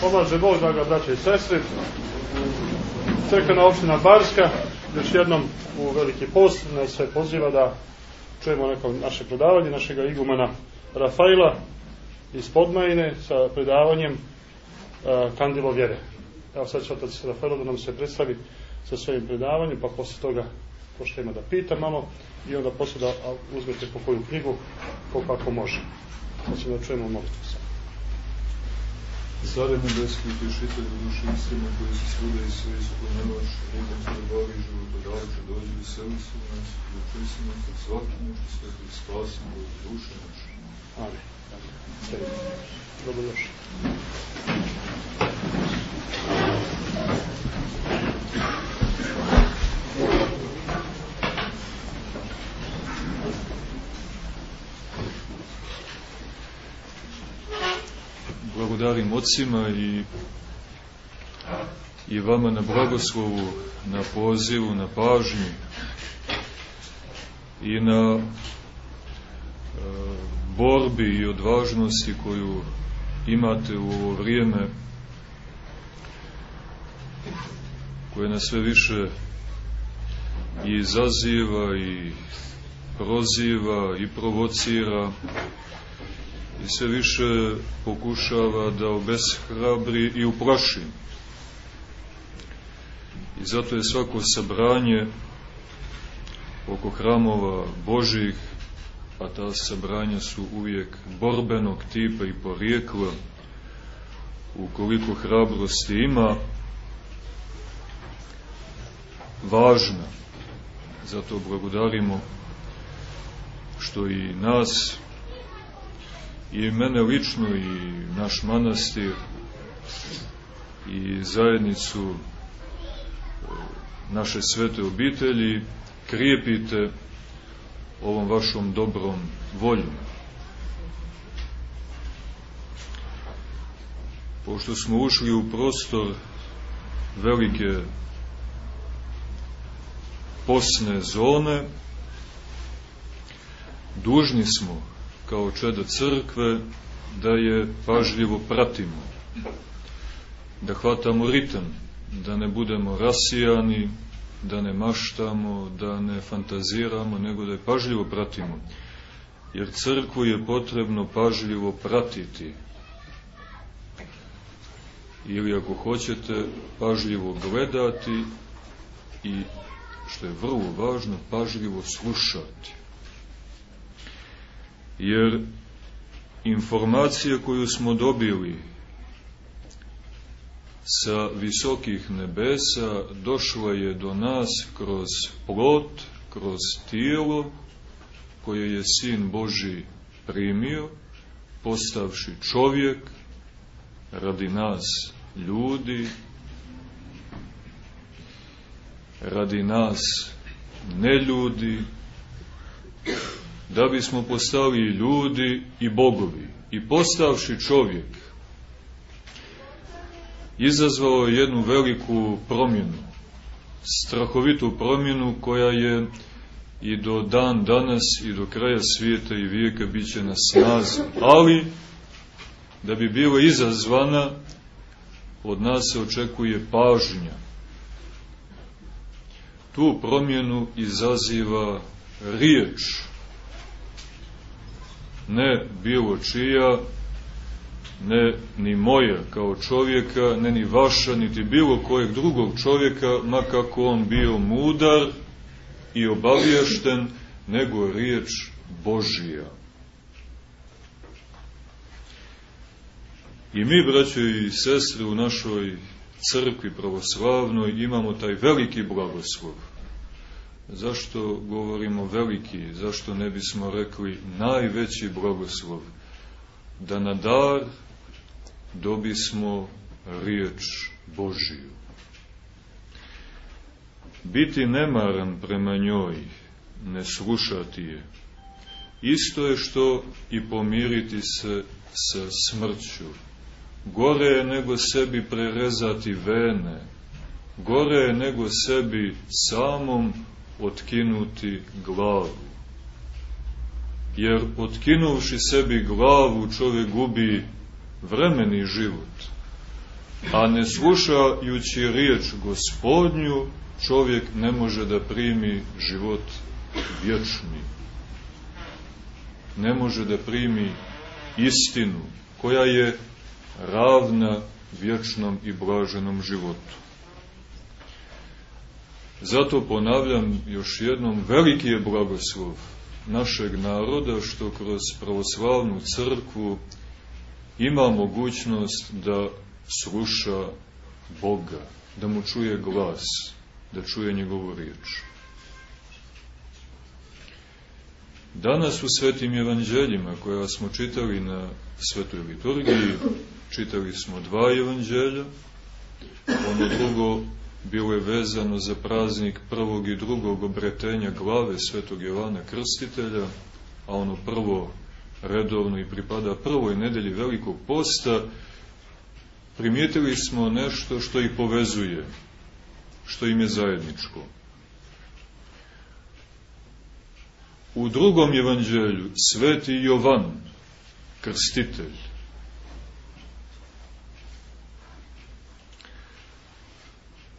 Pomaže Bog, draga braće i sestri. Crkvena opština Barska, još jednom u veliki post, nas sve poziva da čujemo neko naše predavanje, našeg igumana Rafaila iz Podmajine sa predavanjem uh, Kandilo vjere. Evo sad će otac Rafailo da nam se predstavi sa svojim predavanjem, pa posle toga pošto ima da pita malo i onda posle da uzmete po koju knjigu, koliko ako može. Sad ćemo da čujemo molitvu sad. Care nebeski utješitelj duši istina koji se svuda i sve ispunjavaš, ljubom te ljubavi i života davače, dođi u seli se u nas, i učuj se nas od svake muče sveti spasi od duše naše. Amin. Dobrodošli. Blagodarim ocima i i vama na blagoslovu, na pozivu, na pažnju i na e, borbi i odvažnosti koju imate u ovo vrijeme koje nas sve više i izaziva i proziva i provocira i sve više pokušava da obeshrabri i uplaši. I zato je svako sabranje oko hramova Božih, a ta sabranja su uvijek borbenog tipa i porijekla, ukoliko hrabrosti ima, važna. Zato blagodarimo što i nas i mene lično i naš manastir i zajednicu naše svete obitelji krijepite ovom vašom dobrom voljom. Pošto smo ušli u prostor velike posne zone, dužni smo kao čeda crkve da je pažljivo pratimo, da hvatamo ritam, da ne budemo rasijani, da ne maštamo, da ne fantaziramo, nego da je pažljivo pratimo. Jer crkvu je potrebno pažljivo pratiti. Ili ako hoćete, pažljivo gledati i, što je vrlo važno, pažljivo slušati jer informacija koju smo dobili sa visokih nebesa došla je do nas kroz plot, kroz tijelo koje je Sin Boži primio, postavši čovjek radi nas ljudi, radi nas neljudi, da bismo postali ljudi i bogovi. I postavši čovjek, izazvao je jednu veliku promjenu, strahovitu promjenu koja je i do dan danas i do kraja svijeta i vijeka bit će na snazi. Ali, da bi bila izazvana, od nas se očekuje pažnja. Tu promjenu izaziva riječ ne bilo čija, ne ni moja kao čovjeka, ne ni vaša, niti bilo kojeg drugog čovjeka, makako on bio mudar i obaviješten, nego riječ Božija. I mi, braćo i sestre, u našoj crkvi pravoslavnoj imamo taj veliki blagoslov Zašto govorimo veliki? Zašto ne bismo rekli najveći blagoslov? Da na dar dobismo riječ Božiju. Biti nemaran prema njoj, ne slušati je, isto je što i pomiriti se sa smrću. Gore je nego sebi prerezati vene, gore je nego sebi samom otkinuti glavu. jer otkinuvši sebi glavu čovjek gubi vremeni život, a ne slušajući riječ gospodnju, čovjek ne može da primi život vječni. Ne može da primi istinu koja je ravna vječnom i blaženom životu. Zato ponavljam još jednom, veliki je blagoslov našeg naroda što kroz pravoslavnu crkvu ima mogućnost da sluša Boga, da mu čuje glas, da čuje njegovu riječ. Danas u svetim evanđeljima koja smo čitali na svetoj liturgiji, čitali smo dva evanđelja, ono drugo bilo je vezano za praznik prvog i drugog obretenja glave svetog Jovana Krstitelja, a ono prvo redovno i pripada prvoj nedelji velikog posta, primijetili smo nešto što ih povezuje, što im je zajedničko. U drugom evanđelju sveti Jovan, krstitelj,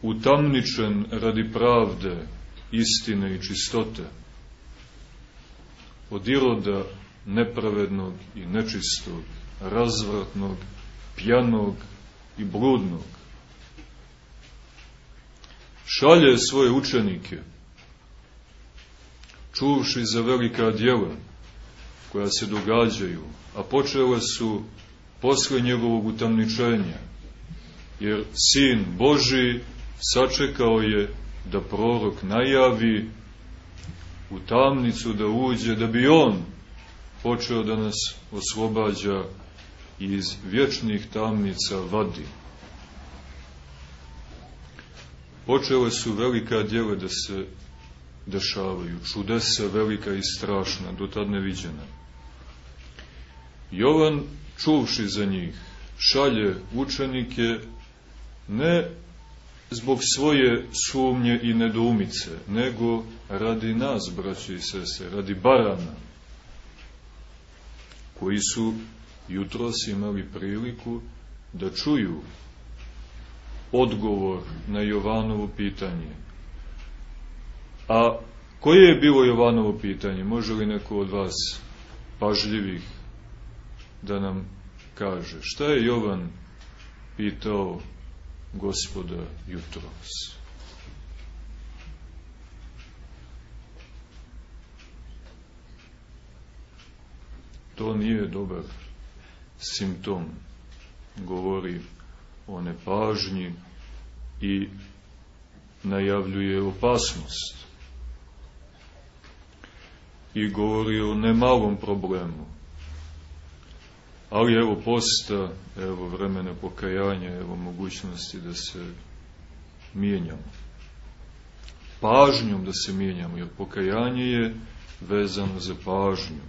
utamničen radi pravde, istine i čistote, od iroda nepravednog i nečistog, razvratnog, pjanog i bludnog. Šalje svoje učenike, čuvši za velika djela koja se događaju, a počele su posle njegovog utamničenja, jer Sin Boži sačekao je da prorok najavi u tamnicu da uđe, da bi on počeo da nas oslobađa iz vječnih tamnica vadi. Počele su velika djela da se dešavaju, čudesa velika i strašna, do tad neviđena. Jovan, čuvši za njih, šalje učenike ne zbog svoje sumnje i nedoumice, nego radi nas, braći i sese, radi barana, koji su jutros imali priliku da čuju odgovor na Jovanovo pitanje. A koje je bilo Jovanovo pitanje? Može li neko od vas pažljivih da nam kaže? Šta je Jovan pitao gospoda jutros. To nije dobar simptom. Govori o nepažnji i najavljuje opasnost. I govori o nemalom problemu Ali evo posta, evo vremena pokajanja, evo mogućnosti da se mijenjamo. Pažnjom da se mijenjamo, jer pokajanje je vezano za pažnju.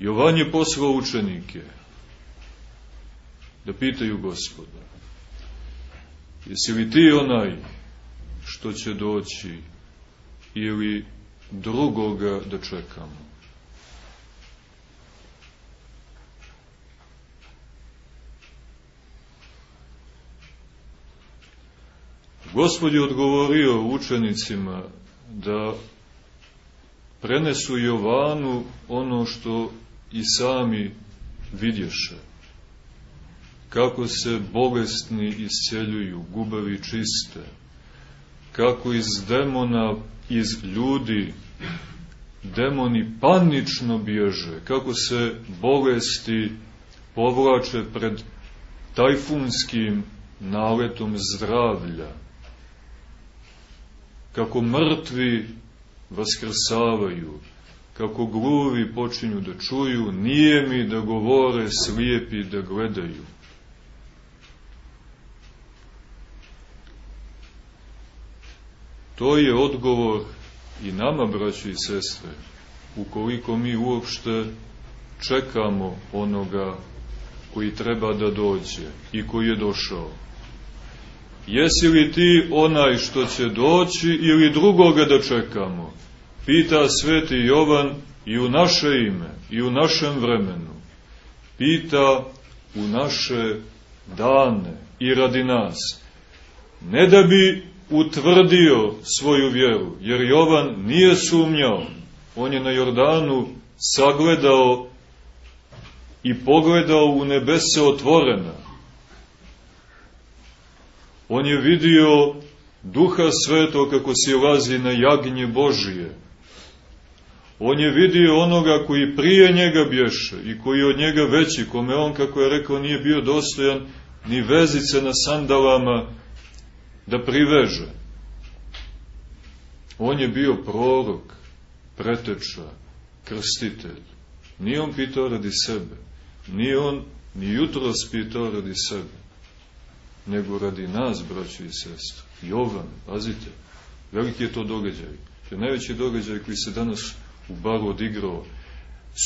Jovan je poslao učenike da pitaju gospoda, jesi li ti onaj što će doći ili drugoga da čekamo? Gospod je odgovorio učenicima da prenesu Jovanu ono što i sami vidješe. Kako se bolestni isceljuju, gubavi čiste. Kako iz demona, iz ljudi, demoni panično bježe. Kako se bolesti povlače pred tajfunskim naletom zdravlja kako mrtvi vaskrsavaju, kako gluvi počinju da čuju, nije mi da govore, slijepi da gledaju. To je odgovor i nama, braći i sestre, ukoliko mi uopšte čekamo onoga koji treba da dođe i koji je došao. Jesi li ti onaj što će doći ili drugoga da čekamo? Pita sveti Jovan i u naše ime, i u našem vremenu. Pita u naše dane i radi nas. Ne da bi utvrdio svoju vjeru, jer Jovan nije sumnjao. On je na Jordanu sagledao i pogledao u nebese otvorena. On je vidio duha sveto kako lazi na jagnje Božije. On je vidio onoga koji prije njega bješe i koji od njega veći, kome on, kako je rekao, nije bio dostojan ni vezice na sandalama da priveže. On je bio prorok, preteča, krstitelj. Nije on pitao radi sebe. Nije on ni jutro spitao radi sebe. Nego radi nas, braći i sestri. Jovan, pazite, veliki je to događaj. To je najveći događaj koji se danas u baru odigrao.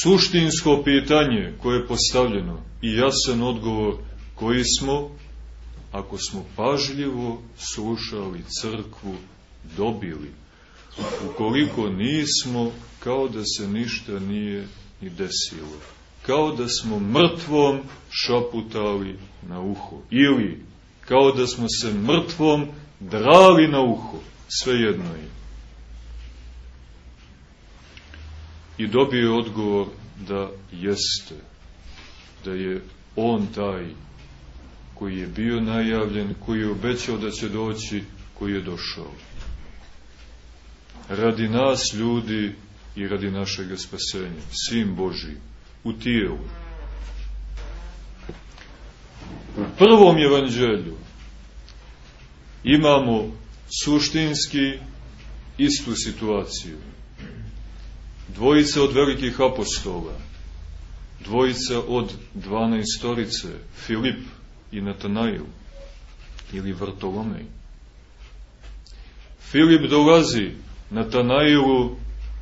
Suštinsko pitanje koje je postavljeno i jasan odgovor koji smo, ako smo pažljivo slušali crkvu, dobili. Ukoliko nismo, kao da se ništa nije ni desilo. Kao da smo mrtvom šaputali na uho. Ili kao da smo se mrtvom drali na uho. Svejedno je. I dobio odgovor da jeste. Da je on taj koji je bio najavljen, koji je obećao da će doći, koji je došao. Radi nas ljudi i radi našeg spasenja, Sin Boži, u tijelu. U prvom evanđelju imamo suštinski istu situaciju. Dvojica od velikih apostola, dvojica od dvanaestorice, Filip i Natanail, ili Vrtolomej. Filip dolazi Natanailu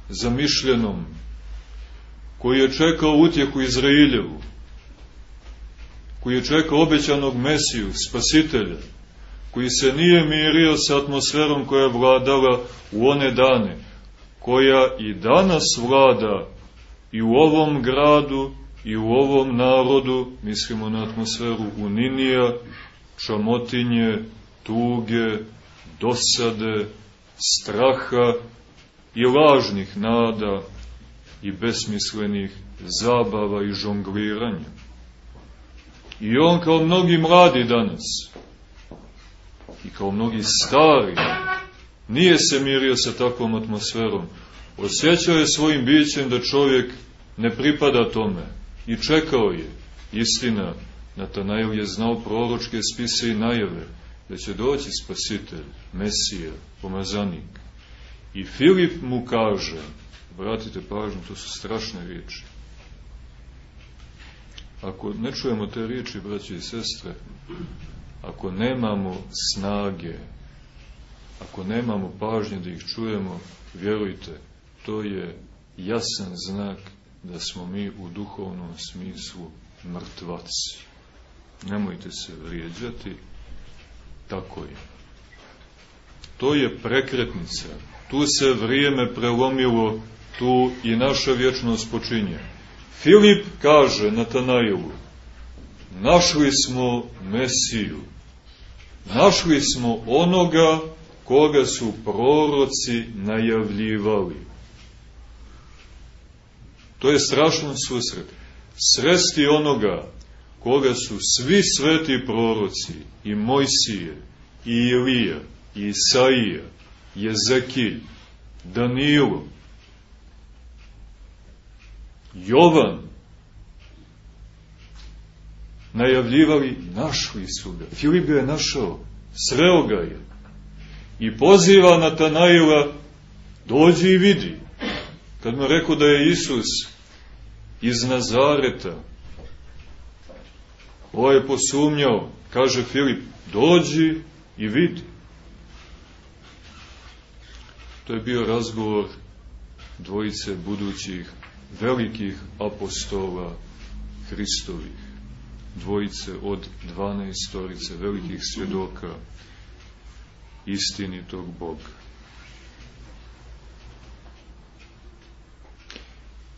zamišljenom, koji je čekao utjehu Izrailjevu, koji je čekao obećanog Mesiju, spasitelja, koji se nije mirio sa atmosferom koja je vladala u one dane, koja i danas vlada i u ovom gradu i u ovom narodu, mislimo na atmosferu uninija, čamotinje, tuge, dosade, straha i lažnih nada i besmislenih zabava i žongliranja. I on kao mnogi mladi danas i kao mnogi stari nije se mirio sa takvom atmosferom. Osjećao je svojim bićem da čovjek ne pripada tome i čekao je. Istina, Natanael je znao proročke spise i najave da će doći spasitelj, Mesija, pomazanik. I Filip mu kaže, vratite pažnju, to su strašne riječi. Ako ne čujemo te riječi, braći i sestre, ako nemamo snage, ako nemamo pažnje da ih čujemo, vjerujte, to je jasan znak da smo mi u duhovnom smislu mrtvaci. Nemojte se vrijeđati, tako je. To je prekretnica. Tu se vrijeme prelomilo, tu i naša vječnost počinje. Filip kaže Natanailu, našli smo Mesiju, našli smo onoga koga su proroci najavljivali. To je strašan susret. Sresti onoga koga su svi sveti proroci, i Mojsije, i Ilija, i Isaija, Jezekilj, Danilo, Jovan, najavljivali, našli su ga. Filip ga je našao, sreo ga je. I poziva Natanaila, dođi i vidi. Kad mu rekao da je Isus iz Nazareta, ovo je posumnjao, kaže Filip, dođi i vidi. To je bio razgovor dvojice budućih velikih apostola Hristovih, dvojice od dvanaestorice velikih svjedoka istinitog Boga.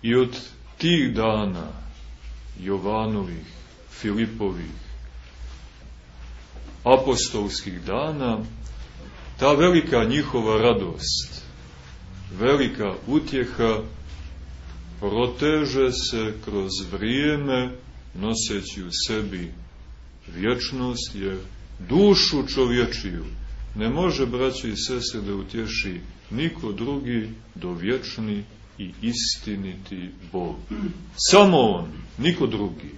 I od tih dana, Jovanovih, Filipovih, apostolskih dana, ta velika njihova radost, velika utjeha, proteže se kroz vrijeme, noseći u sebi vječnost, jer dušu čovječiju ne može, braći i sese, da utješi niko drugi do vječni i istiniti Bog. Samo On, niko drugi.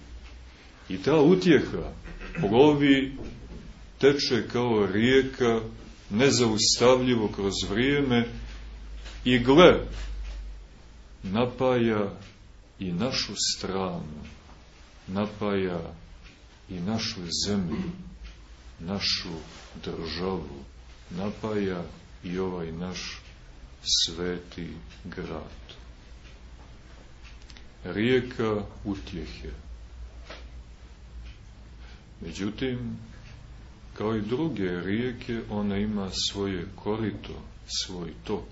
I ta utjeha plovi, teče kao rijeka, nezaustavljivo kroz vrijeme i gle, napaja i našu stranu, napaja i našu zemlju, našu državu, napaja i ovaj naš sveti grad. Rijeka utjehe. Međutim, kao i druge rijeke, ona ima svoje korito, svoj tok.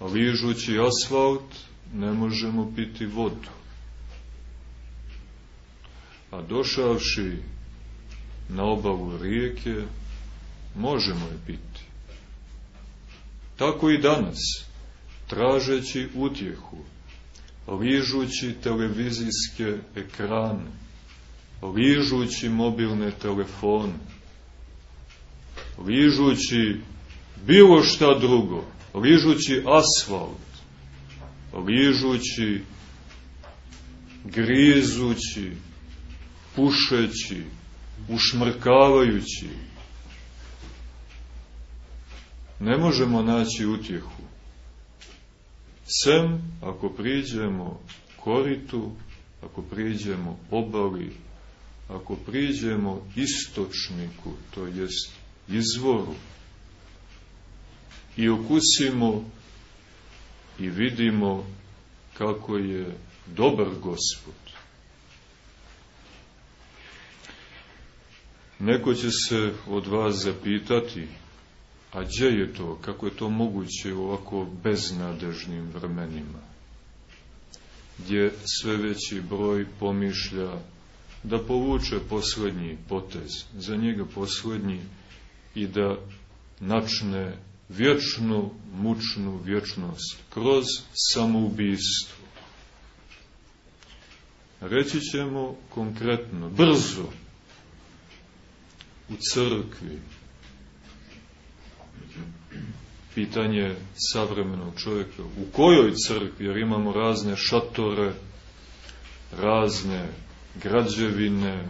Ližući asfalt ne možemo piti vodu. A došavši na obavu rijeke, možemo je piti. Tako i danas, tražeći utjehu, ližući televizijske ekrane, ližući mobilne telefone, ližući bilo šta drugo, ližući asfalt, ližući, grizući, pušeći, ušmrkavajući, ne možemo naći utjehu. Sem ako priđemo koritu, ako priđemo obali, ako priđemo istočniku, to jest izvoru, i okusimo i vidimo kako je dobar gospod. Neko će se od vas zapitati, A gdje je to? Kako je to moguće u ovako beznadežnim vremenima? Gdje sve veći broj pomišlja da povuče poslednji potez, za njega poslednji i da načne vječnu, mučnu vječnost kroz samoubistvo. Reći ćemo konkretno, brzo, u crkvi, pitanje savremenog čovjeka. U kojoj crkvi? Jer imamo razne šatore, razne građevine,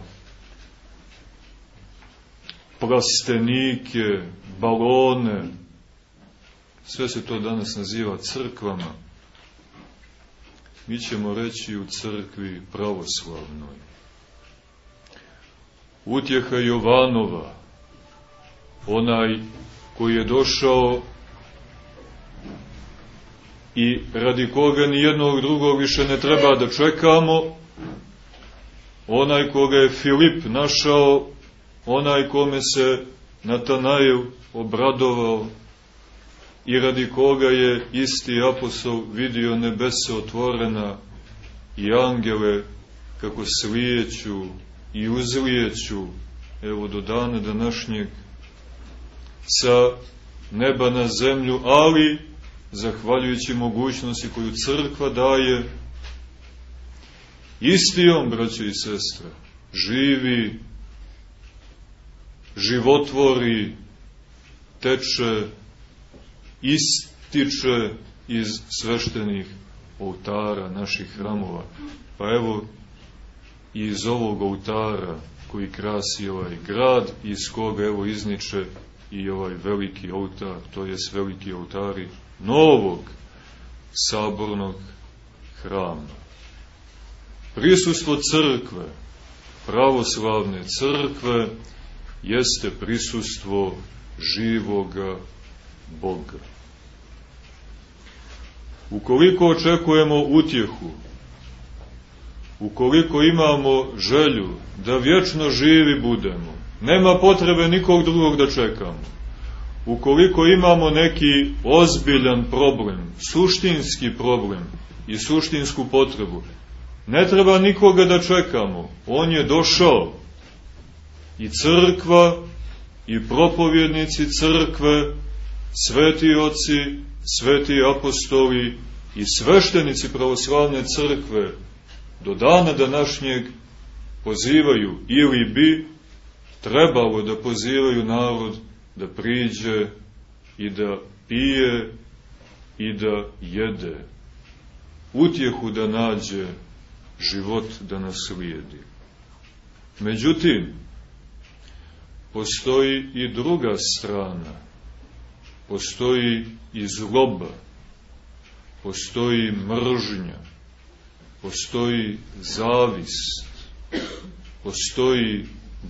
plastenike, balone. Sve se to danas naziva crkvama. Mi ćemo reći u crkvi pravoslavnoj. Utjeha Jovanova, onaj koji je došao i radi koga ni jednog drugog više ne treba da čekamo, onaj koga je Filip našao, onaj kome se Natanajev obradovao i radi koga je isti apostol vidio nebese otvorena i angele kako slijeću i uzlijeću, evo do dana današnjeg, sa neba na zemlju, ali zahvaljujući mogućnosti koju crkva daje, isti on, braće i sestre, živi, životvori, teče, ističe iz sveštenih oltara naših hramova. Pa evo, iz ovog oltara koji krasi ovaj grad, iz koga evo izniče i ovaj veliki oltar, to je veliki oltari novog sabornog hrama. Prisustvo crkve, pravoslavne crkve, jeste prisustvo živoga Boga. Ukoliko očekujemo utjehu, ukoliko imamo želju da vječno živi budemo, nema potrebe nikog drugog da čekamo ukoliko imamo neki ozbiljan problem, suštinski problem, i suštinsku potrebu. Ne treba nikoga da čekamo. On je došao. I crkva, i propovjednici crkve, sveti oci, sveti apostoli i sveštenici pravoslavne crkve do dana današnjeg pozivaju ili bi trebalo da pozivaju narod da priđe i da pije i da jede. Utjehu da nađe, život da naslijedi. Međutim, postoji i druga strana. Postoji i zloba. Postoji mržnja. Postoji zavist. Postoji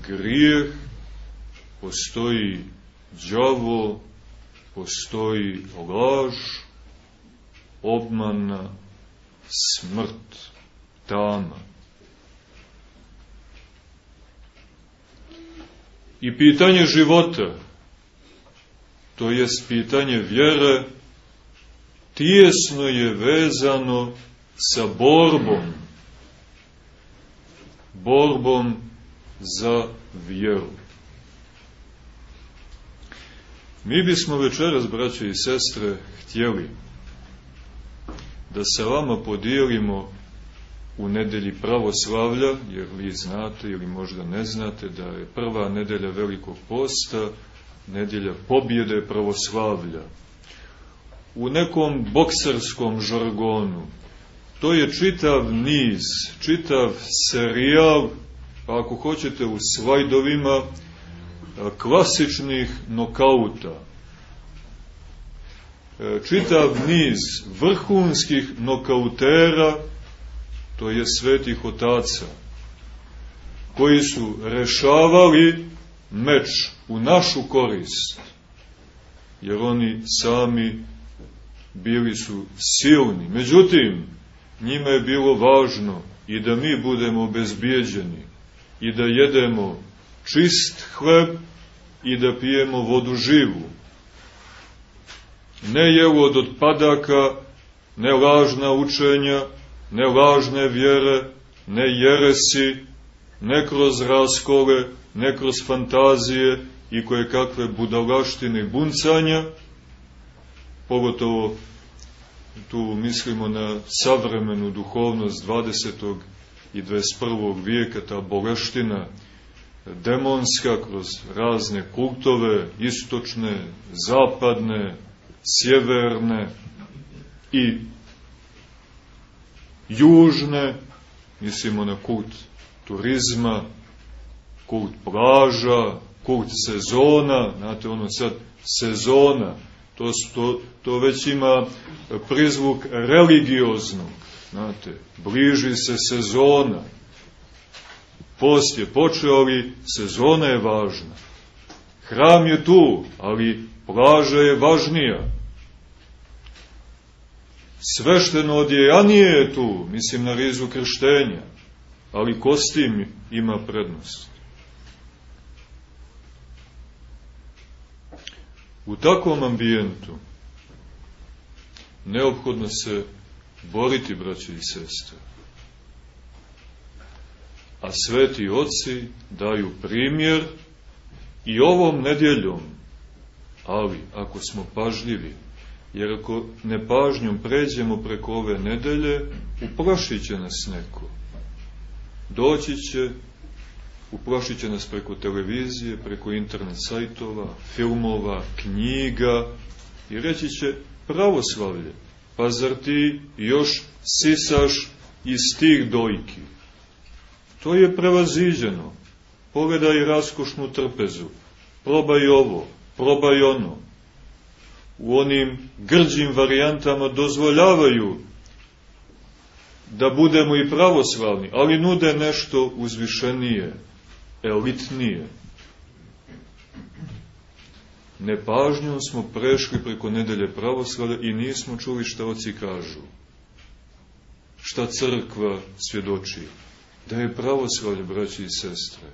grijeh. Postoji đavo. Postoji laž. Obmana. Smrt. Tama. I pitanje života, to je pitanje vjere, tijesno je vezano sa borbom, borbom za vjeru. Mi bismo večeras, braće i sestre, htjeli da se vama podijelimo u nedelji pravoslavlja, jer vi znate ili možda ne znate da je prva nedelja velikog posta, nedelja pobjede pravoslavlja. U nekom bokserskom žargonu, to je čitav niz, čitav serijal, pa ako hoćete u slajdovima, klasičnih nokauta. E, čitav niz vrhunskih nokautera, to je svetih otaca, koji su rešavali meč u našu korist, jer oni sami bili su silni. Međutim, njima je bilo važno i da mi budemo obezbijeđeni i da jedemo čist hleb i da pijemo vodu živu. Ne jelo od odpadaka, ne lažna učenja, ne lažne vjere, ne jeresi, ne kroz raskole, ne kroz fantazije i koje kakve budalaštine i buncanja, pogotovo tu mislimo na savremenu duhovnost 20. i 21. vijeka, ta boleština demonska kroz razne kultove, istočne, zapadne, sjeverne i južne, mislimo na kult turizma, kult plaža, kult sezona, znate ono sad sezona, to, to, to već ima prizvuk religioznog, znate, bliži se sezona, post je počeo, ali sezona je važna. Hram je tu, ali plaža je važnija svešteno odjejanije je tu, mislim na rizu krštenja, ali kostim ima prednost. U takvom ambijentu neophodno se boriti, braći i sestre. A sveti oci daju primjer i ovom nedjeljom, ali ako smo pažljivi, Jer ako nepažnjom pređemo preko ove nedelje, uplašit će nas neko. Doći će, uplašit će nas preko televizije, preko internet sajtova, filmova, knjiga i reći će pravoslavlje. Pa zar ti još sisaš iz tih dojki? To je prevaziđeno. Pogledaj raskošnu trpezu. Probaj ovo, probaj ono u onim grđim varijantama dozvoljavaju da budemo i pravoslavni, ali nude nešto uzvišenije, elitnije. Nepažnjom smo prešli preko nedelje pravoslavlja i nismo čuli šta oci kažu. Šta crkva svjedoči? Da je pravoslavlje, braći i sestre,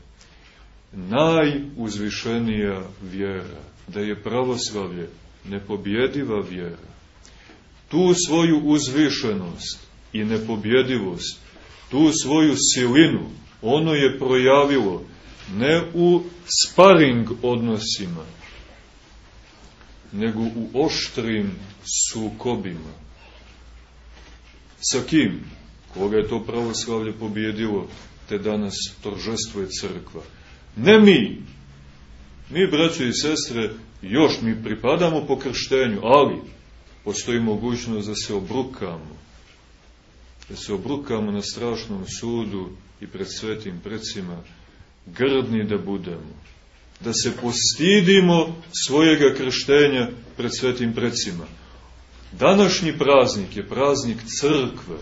najuzvišenija vjera, da je pravoslavlje nepobjediva vjera, tu svoju uzvišenost i nepobjedivost, tu svoju silinu, ono je projavilo ne u sparing odnosima, nego u oštrim sukobima. Sa kim? Koga je to pravoslavlje pobjedilo, te danas toržestvuje crkva. Ne mi. Mi, braće i sestre, još mi pripadamo po krštenju, ali postoji mogućnost da se obrukamo. Da se obrukamo na strašnom sudu i pred svetim predsima, grdni da budemo. Da se postidimo svojega krštenja pred svetim predsima. Današnji praznik je praznik crkve,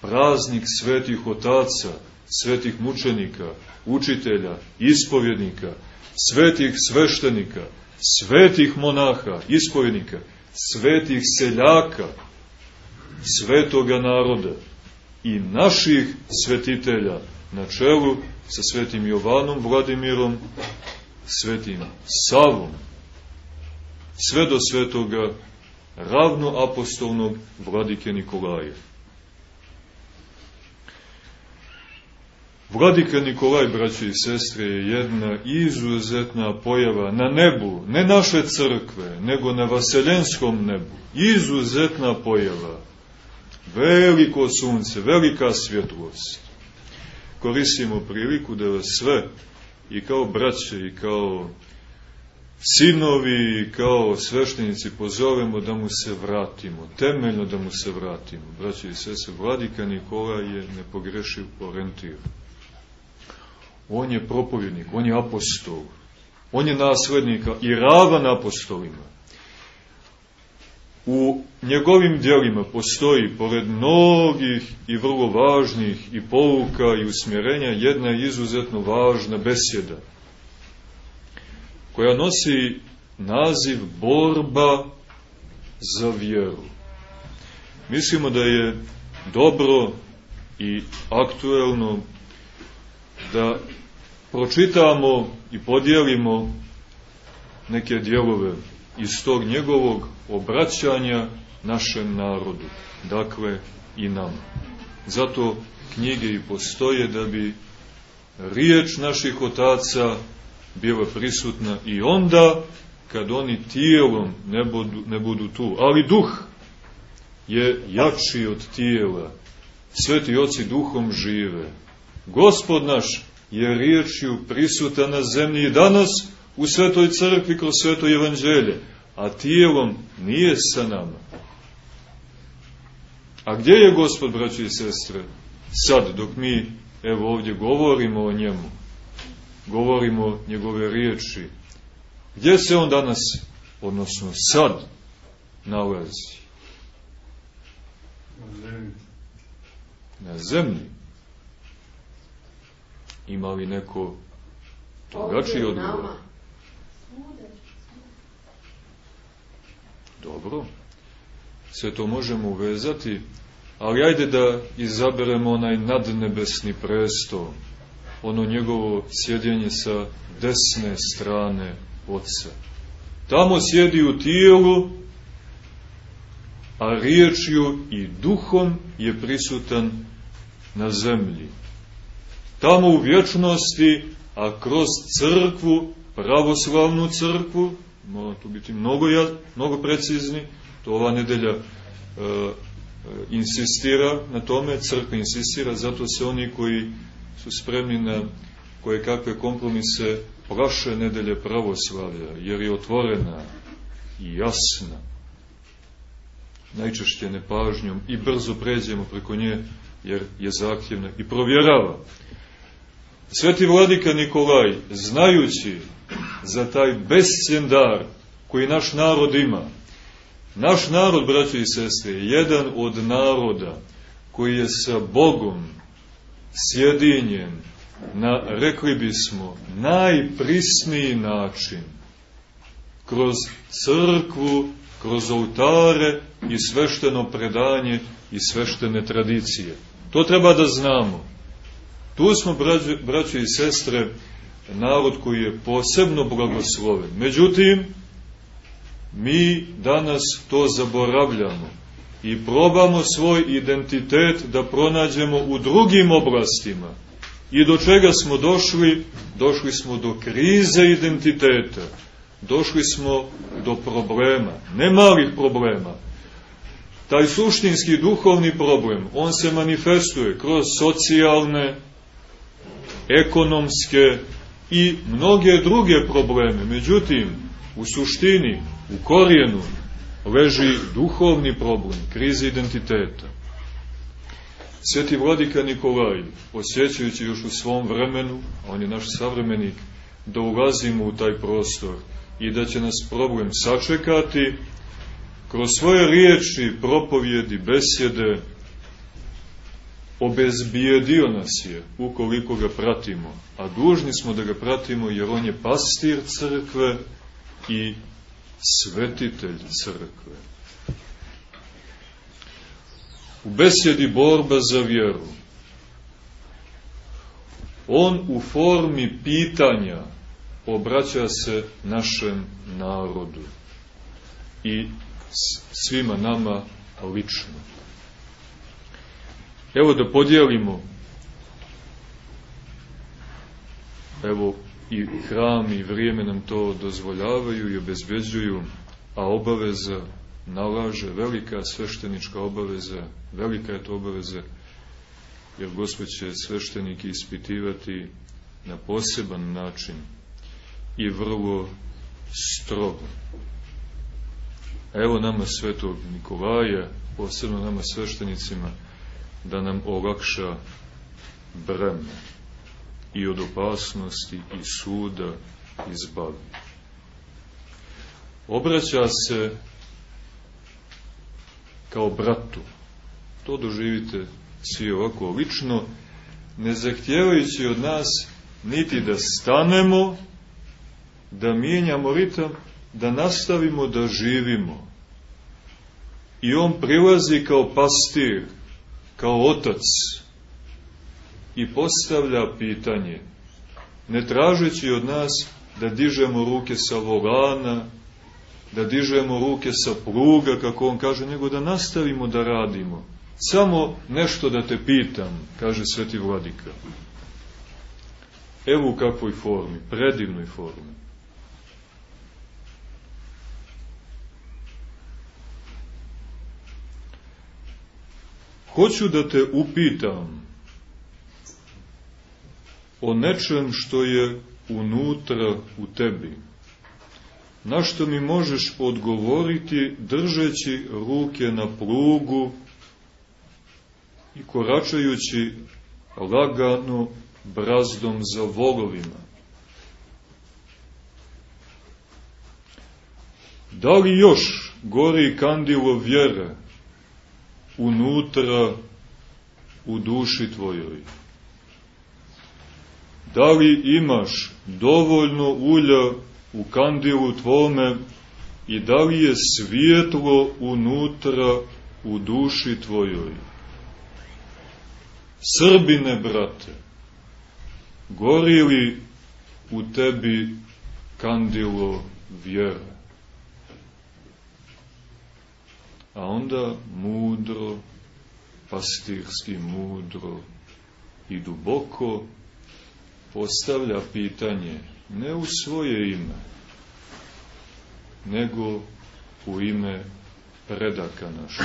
praznik svetih otaca, svetih mučenika, učitelja, ispovjednika, svetih sveštenika, svetih monaha, ispovjednika, svetih seljaka, svetoga naroda i naših svetitelja na čelu sa svetim Jovanom Vladimirom, svetim Savom, sve do svetoga ravnoapostolnog vladike Nikolaja. Vladika Nikolaj, braći i sestre, je jedna izuzetna pojava na nebu, ne naše crkve, nego na vaseljenskom nebu. Izuzetna pojava. Veliko sunce, velika svjetlost. Koristimo priliku da vas sve, i kao braće, i kao sinovi, i kao sveštenici, pozovemo da mu se vratimo, temeljno da mu se vratimo. Braće i sestre, Vladika Nikolaj je nepogrešiv orijentir. On je propovjednik, on je apostol, on je naslednik i ravan apostolima. U njegovim dijelima postoji, pored mnogih i vrlo važnih i pouka i usmjerenja, jedna izuzetno važna besjeda, koja nosi naziv borba za vjeru. Mislimo da je dobro i aktuelno da pročitamo i podijelimo neke dijelove iz tog njegovog obraćanja našem narodu, dakle i nam. Zato knjige i postoje da bi riječ naših otaca bila prisutna i onda kad oni tijelom ne budu, ne budu tu. Ali duh je jači od tijela. Sveti oci duhom žive. Gospod naš je riječju prisutan na zemlji i danas u svetoj crkvi kroz sveto evanđelje, a tijelom nije sa nama. A gdje je Gospod, braći i sestre, sad, dok mi, evo ovdje, govorimo o njemu, govorimo njegove riječi, gdje se on danas, odnosno sad, nalazi? Na zemlji. Na zemlji. Ima li neko drugačiji odgovor? Dobro. Sve to možemo uvezati, ali ajde da izaberemo onaj nadnebesni presto, ono njegovo sjedjenje sa desne strane Otca. Tamo sjedi u tijelu, a riječju i duhom je prisutan na zemlji tamo u vječnosti, a kroz crkvu, pravoslavnu crkvu, mora tu biti mnogo, mnogo precizni, to ova nedelja e, insistira na tome, crkva insistira, zato se oni koji su spremni na koje kakve kompromise praše nedelje pravoslavlja, jer je otvorena i jasna, najčešće nepažnjom i brzo pređemo preko nje, jer je zahtjevna i provjerava. Sveti vladika Nikolaj, znajući za taj bescjen dar koji naš narod ima, naš narod, braćo i sestre, je jedan od naroda koji je sa Bogom sjedinjen na, rekli bismo, najprisniji način, kroz crkvu, kroz oltare i svešteno predanje i sveštene tradicije. To treba da znamo. Tu smo, braćo, braćo i sestre, narod koji je posebno blagosloven. Međutim, mi danas to zaboravljamo. i probamo svoj identitet da pronađemo u drugim oblastima. I do čega smo došli? Došli smo do krize identiteta. Došli smo do problema, ne malih problema. Taj suštinski duhovni problem, on se manifestuje kroz socijalne, ekonomske i mnoge druge probleme. Međutim, u suštini, u korijenu, leži duhovni problem, kriza identiteta. Sveti vladika Nikolaj, osjećajući još u svom vremenu, a on je naš savremenik, da ulazimo u taj prostor i da će nas problem sačekati, kroz svoje riječi, propovjedi, besjede, obezbijedio nas je ukoliko ga pratimo, a dužni smo da ga pratimo jer on je pastir crkve i svetitelj crkve. U besjedi borba za vjeru. On u formi pitanja obraća se našem narodu i svima nama lično. Evo da podijelimo evo i hram i vrijeme nam to dozvoljavaju i obezbeđuju, a obaveza nalaže, velika sveštenička obaveza, velika je to obaveza, jer Gospod će sveštenike ispitivati na poseban način i vrlo strogo. A evo nama svetog Nikolaja, posebno nama sveštenicima, da nam olakša breme i od opasnosti i suda izbavi. Obraća se kao bratu. To doživite svi ovako lično, ne zahtjevajući od nas niti da stanemo, da mijenjamo ritam, da nastavimo da živimo. I on prilazi kao pastir, kao otac, i postavlja pitanje, ne tražeći od nas da dižemo ruke sa volana, da dižemo ruke sa pruga, kako on kaže, nego da nastavimo da radimo. Samo nešto da te pitam, kaže sveti vladika. Evo u kakvoj formi, predivnoj formi. Hoću da te upitam, o nečem što je unutra u tebi. Na što mi možeš odgovoriti držeći ruke na plugu i koračajući lagano brazdom za volovima. Da li još gori kandilo vjere unutra u duši tvojoj? da li imaš dovoljno ulja u kandilu tvome i da li je svijetlo unutra u duši tvojoj. Srbine, brate, gori li u tebi kandilo vjere? A onda mudro, pastirski mudro i duboko postavlja pitanje ne u svoje ime, nego u ime predaka naša.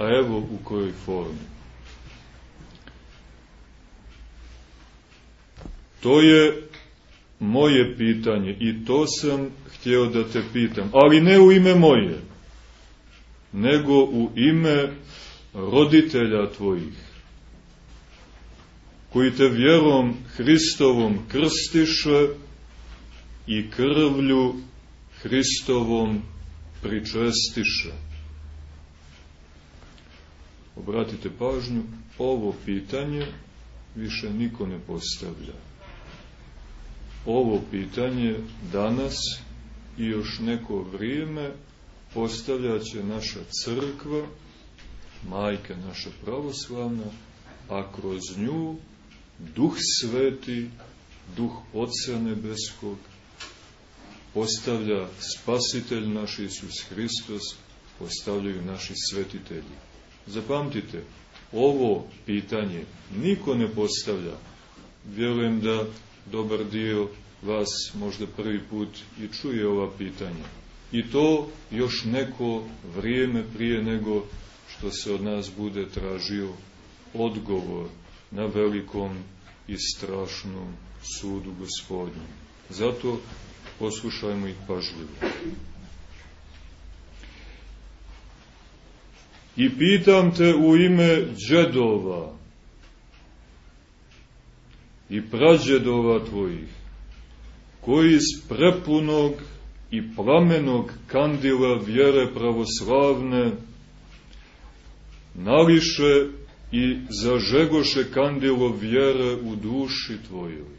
A evo u kojoj formi. To je moje pitanje i to sam htio da te pitam, ali ne u ime moje, nego u ime roditelja tvojih koji te vjerom Hristovom krstiše i krvlju Hristovom pričestiše. Obratite pažnju, ovo pitanje više niko ne postavlja. Ovo pitanje danas i još neko vrijeme postavljaće naša crkva, majka naša pravoslavna, a kroz nju Duh Sveti, Duh Otca Nebeskog, postavlja Spasitelj naš Isus Hristos postavljaju naši svetitelji. Zapamtite, ovo pitanje niko ne postavlja. Vjerujem da dobar dio vas možda prvi put i čuje ova pitanja. I to još neko vrijeme prije nego što se od nas bude tražio odgovor na velikom i strašnom sudu gospodnjem. Zato poslušajmo ih pažljivo. I pitam te u ime džedova i prađedova tvojih, koji iz prepunog i plamenog kandila vjere pravoslavne nališe i zažegoše kandilo vjere u duši tvojoj.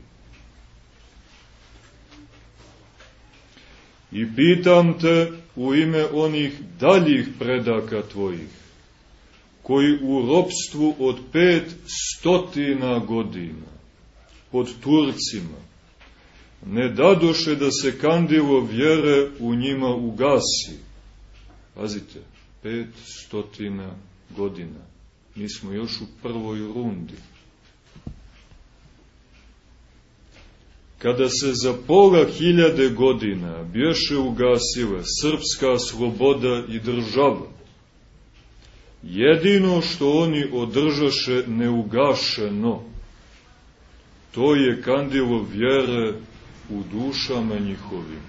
I pitam te u ime onih daljih predaka tvojih, koji u ropstvu od pet stotina godina pod Turcima ne dadoše da se kandilo vjere u njima ugasi. Pazite, pet stotina godina. Mi smo još u prvoj rundi. Kada se za pola hiljade godina bješe ugasile srpska sloboda i država, jedino što oni održaše neugašeno, to je kandilo vjere u dušama njihovim.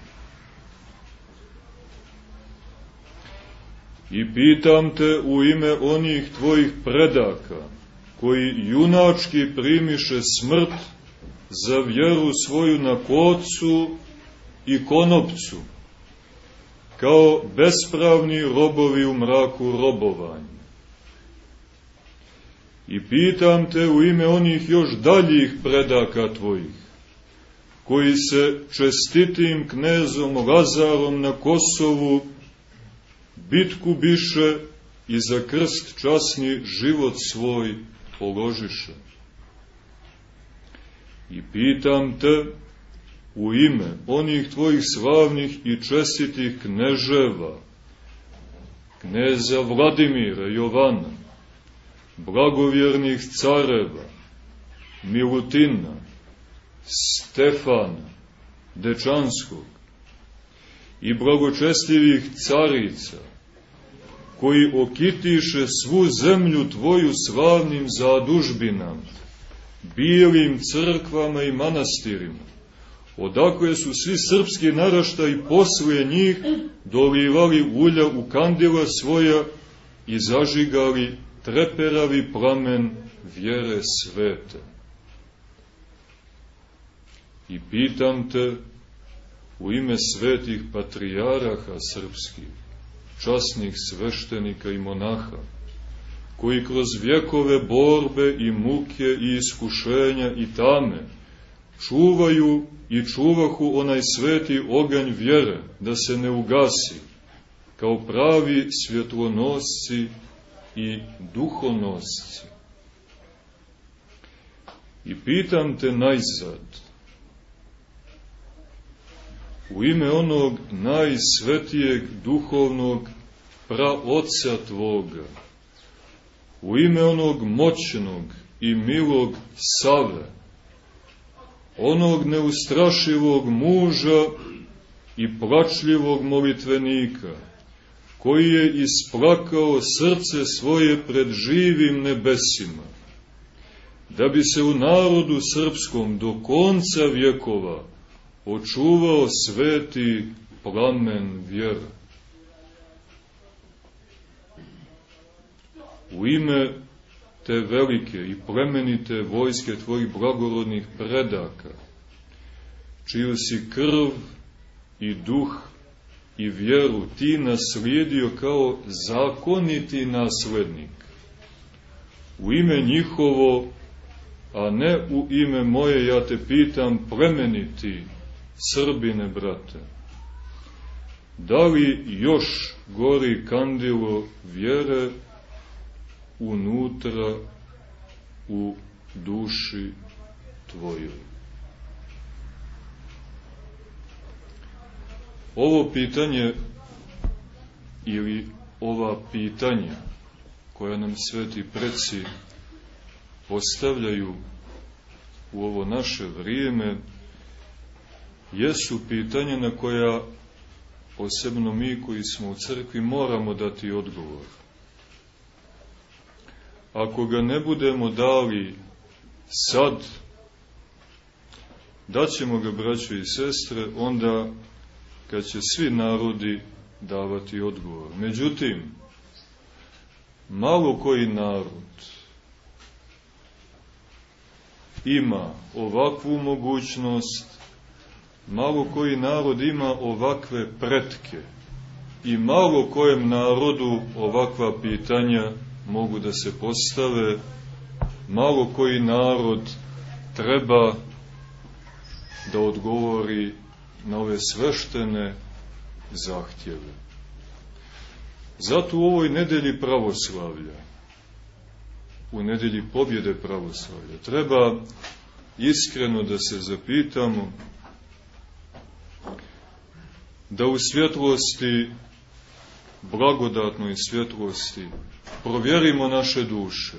I pitam te u ime onih tvojih predaka, koji junački primiše smrt za vjeru svoju na kocu i konopcu, kao bespravni robovi u mraku robovanja. I pitam te u ime onih još daljih predaka tvojih, koji se čestitim knezom Lazarom na Kosovu bitku biše i za krst časni život svoj položiše. I pitam te u ime onih tvojih slavnih i čestitih kneževa, kneza Vladimira Jovana, blagovjernih careva, Milutina, Stefana, Dečanskog i blagočestivih carica, koji okitiše svu zemlju tvoju slavnim zadužbinama, bijelim crkvama i manastirima, odakle su svi srpski naraštaji posle njih dolivali ulja u kandila svoja i zažigali treperavi plamen vjere svete. I pitam te u ime svetih patrijaraha srpskih, časnih sveštenika i monaha, koji kroz vjekove borbe i muke i iskušenja i tame čuvaju i čuvahu onaj sveti oganj vjere da se ne ugasi, kao pravi svjetlonosci i duhonosci. I pitam te najzad, u ime onog najsvetijeg duhovnog praoca Tvoga, u ime onog moćnog i milog Save, onog neustrašivog muža i plačljivog molitvenika, koji je isplakao srce svoje pred živim nebesima, da bi se u narodu srpskom do konca vjekova očuvao sveti plamen vjera. U ime te velike i plemenite vojske tvojih blagorodnih predaka, čiju si krv i duh i vjeru ti naslijedio kao zakoniti naslednik. U ime njihovo, a ne u ime moje, ja te pitam, plemeniti Srbine, brate, da li još gori kandilo vjere unutra u duši tvojoj? Ovo pitanje ili ova pitanja koja nam sveti preci postavljaju u ovo naše vrijeme, jesu pitanja na koja posebno mi koji smo u crkvi moramo dati odgovor. Ako ga ne budemo dali sad, daćemo ga, braćo i sestre, onda kad će svi narodi davati odgovor. Međutim, malo koji narod ima ovakvu mogućnost, malo koji narod ima ovakve pretke i malo kojem narodu ovakva pitanja mogu da se postave, malo koji narod treba da odgovori na ove sveštene zahtjeve. Zato u ovoj nedelji pravoslavlja, u nedelji pobjede pravoslavlja, treba iskreno da se zapitamo da u svjetlosti, blagodatnoj svjetlosti, provjerimo naše duše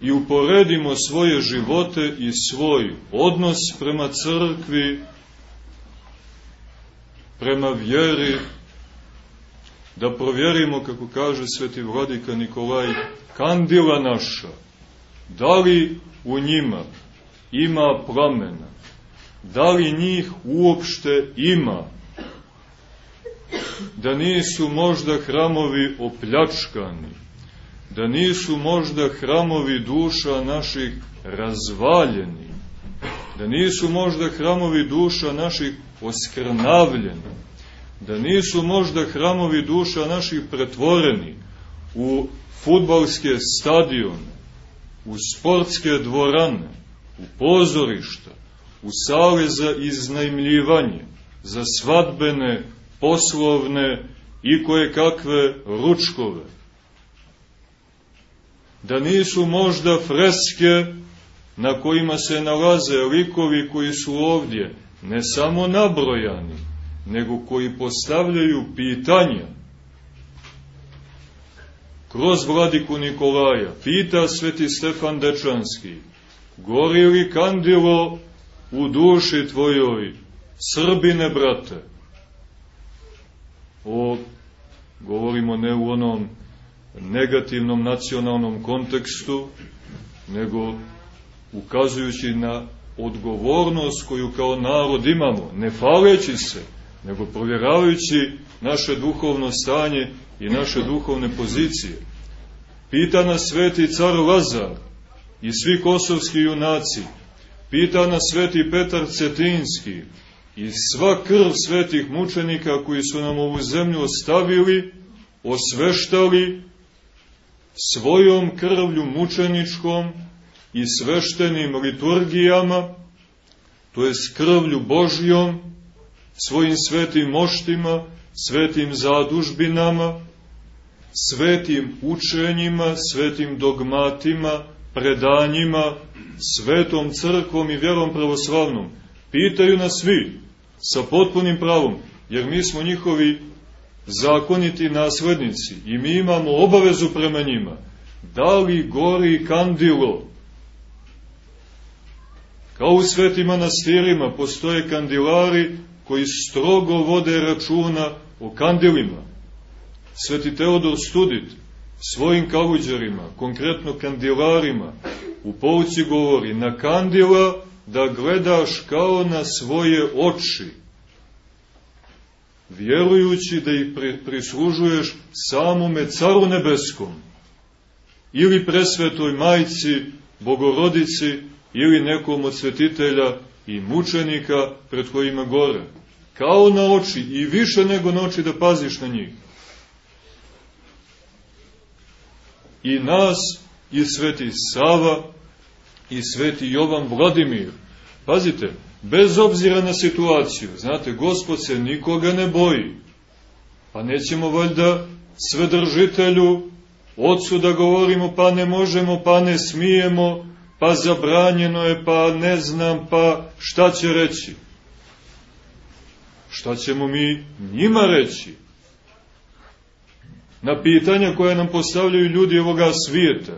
i uporedimo svoje živote i svoj odnos prema crkvi, prema vjeri, da provjerimo, kako kaže sveti vladika Nikolaj, kandila naša, da li u njima ima plamena, da li njih uopšte ima, da nisu možda hramovi opljačkani, da nisu možda hramovi duša naših razvaljeni, da nisu možda hramovi duša naših oskrnavljeni, da nisu možda hramovi duša naših pretvoreni u futbalske stadione, u sportske dvorane, u pozorišta, u sale za iznajmljivanje, za svadbene, poslovne i koje kakve ručkove. Da nisu možda freske na kojima se nalaze likovi koji su ovdje ne samo nabrojani, nego koji postavljaju pitanja. Kroz vladiku Nikolaja pita sveti Stefan Dečanski, gori li kandilo u duši tvojoj, Srbine, brate? O, govorimo ne u onom negativnom nacionalnom kontekstu, nego ukazujući na odgovornost koju kao narod imamo, ne faleći se, nego provjeravajući naše duhovno stanje i naše duhovne pozicije. Pita nas sveti car Lazar i svi kosovski junaci, pita nas sveti Petar Cetinski i sva krv svetih mučenika koji su nam ovu zemlju ostavili, osveštali svojom krvlju mučeničkom i sveštenim liturgijama, to je krvlju Božjom, svojim svetim moštima, svetim zadužbinama, svetim učenjima, svetim dogmatima, predanjima, svetom crkvom i vjerom pravoslavnom. Pitaju nas svi, sa potpunim pravom, jer mi smo njihovi zakoniti naslednici i mi imamo obavezu prema njima. Da li gori kandilo? Kao u svetim manastirima postoje kandilari koji strogo vode računa o kandilima. Sveti Teodor Studit svojim kaluđarima, konkretno kandilarima, u pouci govori na kandila da gledaš kao na svoje oči, vjerujući da ih prislužuješ samome caru nebeskom, ili presvetoj majci, bogorodici, ili nekom od svetitelja i mučenika pred kojima gore. Kao na oči i više nego na oči da paziš na njih. I nas, i sveti Sava, i sveti Jovan Vladimir. Pazite, bez obzira na situaciju, znate, gospod se nikoga ne boji. Pa nećemo valjda svedržitelju, ocu da govorimo, pa ne možemo, pa ne smijemo, pa zabranjeno je, pa ne znam, pa šta će reći? Šta ćemo mi njima reći? Na pitanja koja nam postavljaju ljudi ovoga svijeta,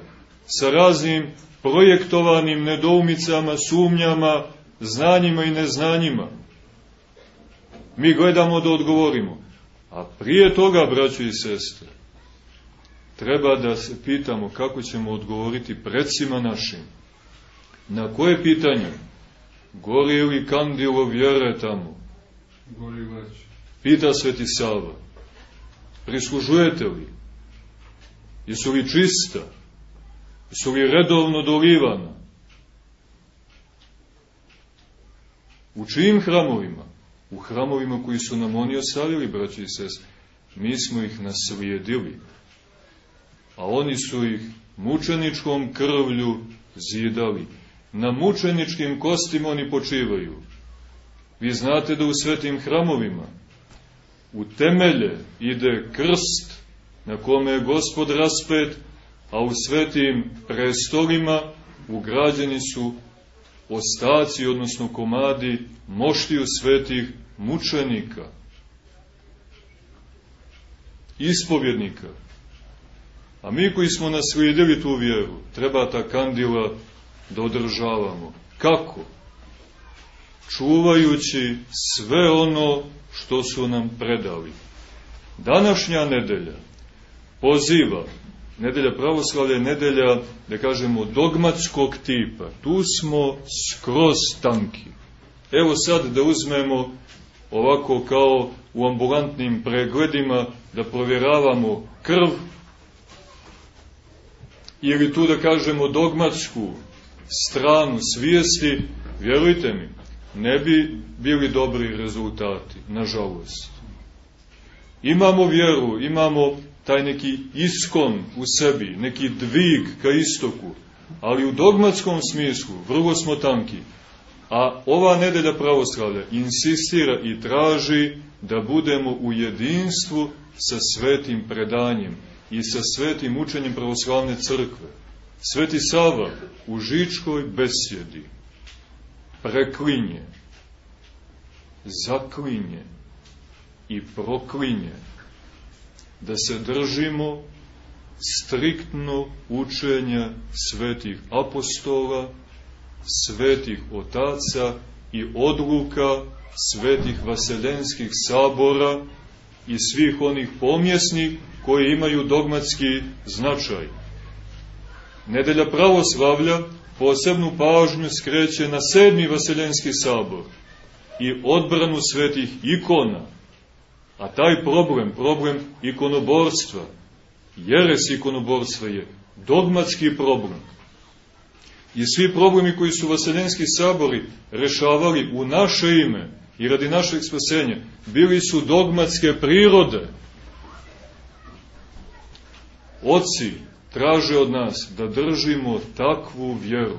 sa raznim projektovanim nedoumicama, sumnjama, znanjima i neznanjima. Mi gledamo da odgovorimo. A prije toga, braćo i sestre, treba da se pitamo kako ćemo odgovoriti predsima našim. Na koje pitanje? Gori li kandilo vjere tamo? Gori već. Pita Sveti Sava. Prislužujete li? Jesu li čista? Jesu li redovno dolivana? U čijim hramovima? U hramovima koji su nam oni ostavili, braći i sest. Mi smo ih naslijedili. A oni su ih mučeničkom krvlju zidali. Na mučeničkim kostima oni počivaju. Vi znate da u svetim hramovima u temelje ide krst na kome je gospod raspet, a u svetim prestolima ugrađeni su ostaci, odnosno komadi moštiju svetih mučenika, ispovjednika. A mi koji smo naslijedili tu vjeru, treba ta kandila da održavamo. Kako? Čuvajući sve ono što su nam predali. Današnja nedelja poziva, nedelja pravoslavlja je nedelja, da kažemo, dogmatskog tipa. Tu smo skroz tanki. Evo sad da uzmemo ovako kao u ambulantnim pregledima da provjeravamo krv ili tu da kažemo dogmatsku stranu svijesti, vjerujte mi, ne bi bili dobri rezultati, nažalost. Imamo vjeru, imamo taj neki iskon u sebi, neki dvig ka istoku, ali u dogmatskom smislu vrlo smo tanki. A ova nedelja pravostravlja insistira i traži da budemo u jedinstvu sa svetim predanjem i sa svetim učenjem pravoslavne crkve. Sveti Sava u Žičkoj besjedi preklinje, zaklinje i proklinje da se držimo striktno učenja svetih apostola, svetih otaca i odluka svetih vaseljenskih sabora i svih onih pomjesnih koji imaju dogmatski značaj. Nedelja pravoslavlja posebnu pažnju skreće na sedmi vaseljenski sabor i odbranu svetih ikona, a taj problem, problem ikonoborstva, jeres ikonoborstva je dogmatski problem. I svi problemi koji su vaseljenski sabori rešavali u naše ime i radi našeg spasenja, bili su dogmatske prirode. Oci traže od nas da držimo takvu vjeru,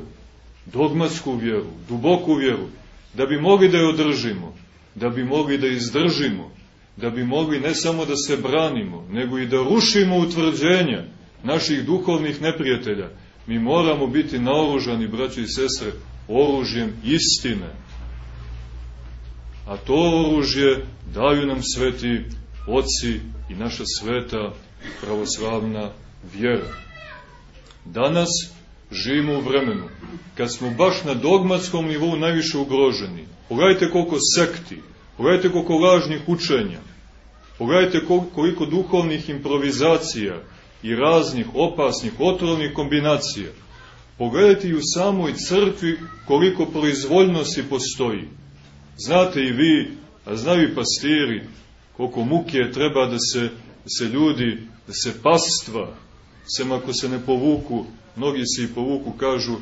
dogmatsku vjeru, duboku vjeru, da bi mogli da je održimo, da bi mogli da izdržimo, da bi mogli ne samo da se branimo, nego i da rušimo utvrđenja naših duhovnih neprijatelja. Mi moramo biti naoružani, braći i sestre, oružjem istine. A to oružje daju nam sveti oci i naša sveta pravoslavna vjera. Danas živimo u vremenu kad smo baš na dogmatskom nivou najviše ugroženi. Pogledajte koliko sekti, pogledajte koliko lažnih učenja, pogledajte koliko duhovnih improvizacija i raznih opasnih, otrovnih kombinacija. Pogledajte i u samoj crkvi koliko proizvoljnosti postoji. Znate i vi, a znaju i pastiri, koliko muke treba da se, da se ljudi, da se pastva, sem ako se ne povuku, mnogi se i povuku, kažu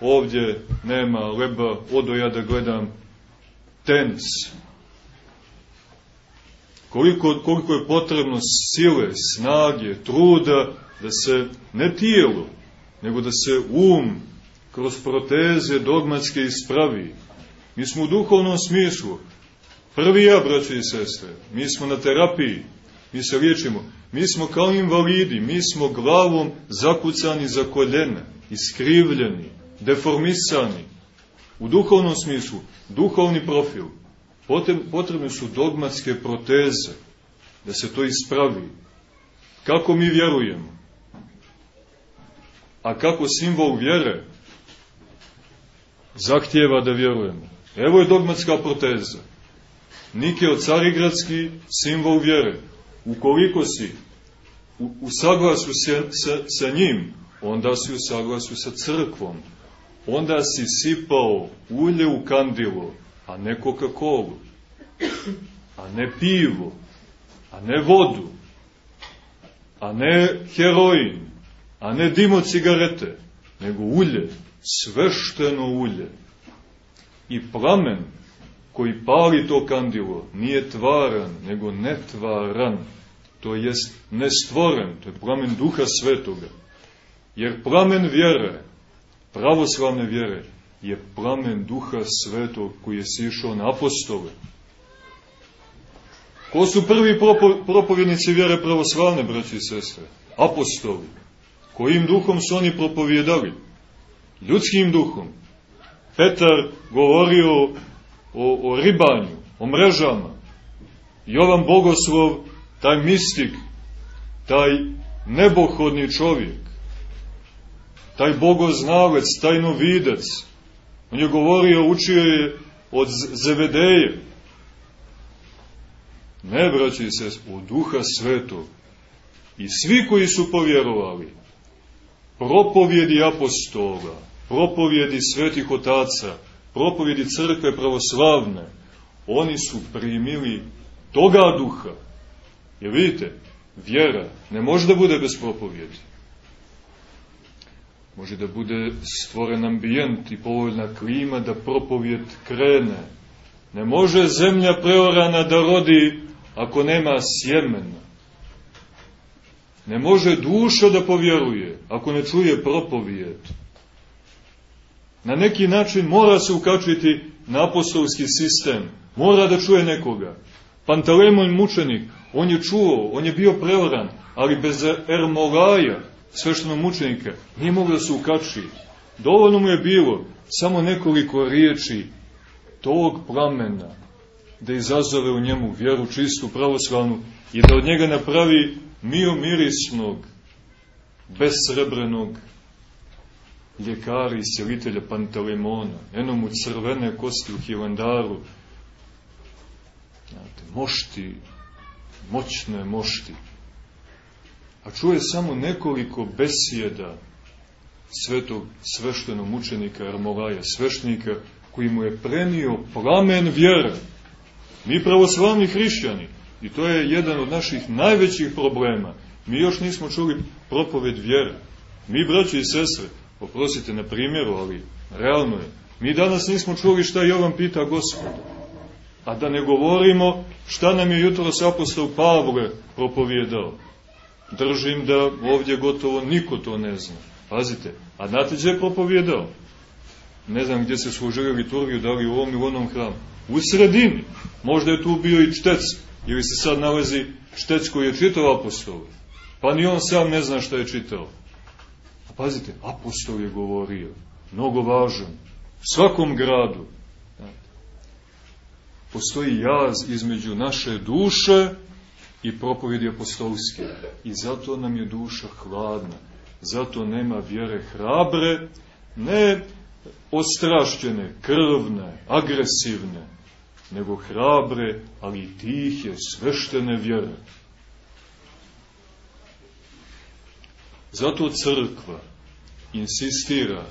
ovdje nema leba, odo ja da gledam tenis. Koliko, koliko je potrebno sile, snage, truda da se ne tijelo, nego da se um kroz proteze dogmatske ispravi. Mi smo u duhovnom smislu. Prvi ja, braće i sestre, mi smo na terapiji, mi se liječimo. Mi smo kao invalidi, mi smo glavom zakucani za koljene, iskrivljeni, deformisani. U duhovnom smislu, duhovni profil, potrebne su dogmatske proteze, da se to ispravi. kako mi vjerujemo. A kako simbol vjere zahtjeva da vjerujemo. Evo je dogmatska proteza. Nikeo Carigradski simbol vjere. Ukoliko si u, u saglasu sa, sa, sa njim, onda si u saglasu sa crkvom. Onda si sipao ulje u kandilo, a ne Coca-Cola, a ne pivo, a ne vodu, a ne heroin, a ne dimo cigarete, nego ulje, svešteno ulje. I plamen koji pali to kandilo nije tvaran, nego netvaran, to jest nestvoren, to je plamen duha svetoga. Jer plamen vjere, pravoslavne vjere, je plamen duha svetog koji je sišao na apostole. Ko su prvi propo, propovjednici vjere pravoslavne, braći i sestre? Apostoli. Kojim duhom su oni propovjedali? Ljudskim duhom. Petar govorio o, o ribanju, o mrežama. Jovan Bogoslov, taj mistik, taj nebohodni čovjek, taj bogoznalec, taj novidec, on je govorio, učio je od Zevedeje. Ne, braći se, u duha svetog. I svi koji su povjerovali, propovjedi apostola, propovjedi svetih otaca, propovjedi crkve pravoslavne, oni su primili toga duha. Jer vidite, vjera ne može da bude bez propovjedi. Može da bude stvoren ambijent i povoljna klima da propovjed krene. Ne može zemlja preorana da rodi ako nema sjemena. Ne može duša da povjeruje ako ne čuje propovijed. Na neki način mora se ukačiti na apostolski sistem. Mora da čuje nekoga. Pantalemon mučenik, on je čuo, on je bio preoran, ali bez ermolaja, sveštenog mučenika, nije mogo da se ukači. Dovoljno mu je bilo samo nekoliko riječi tog plamena, da izazove u njemu vjeru čistu, pravoslavnu i da od njega napravi mio mirisnog, besrebrenog ljekara i sjelitelja Pantelimona, eno mu crvene kosti u Hilandaru, znate, mošti, moćne mošti, a čuje samo nekoliko besjeda svetog sveštenog mučenika Armolaja, sveštenika koji mu je prenio plamen vjere. Mi pravoslavni hrišćani, i to je jedan od naših najvećih problema, mi još nismo čuli propoved vjere. Mi, braći i sestre, oprosite na primjeru, ali realno je, mi danas nismo čuli šta Jovan pita gospoda. A da ne govorimo šta nam je jutro s apostol Pavle propovjedao. Držim da ovdje gotovo niko to ne zna. Pazite, a znate gdje je propovjedao? Ne znam gdje se služili liturgiju, da li u ovom ili onom hramu. U sredini. Možda je tu bio i čtec, ili se sad nalazi čtec koji je čitao apostol. Pa ni on sam ne zna šta je čitao. A pazite, apostol je govorio. Mnogo važan. U svakom gradu. Postoji jaz između naše duše i propovedi apostolske. I zato nam je duša hladna. Zato nema vjere hrabre, ne ostrašćene, krvne, agresivne, nego hrabre, ali tihe, sveštene vjere. Zato crkva insistira,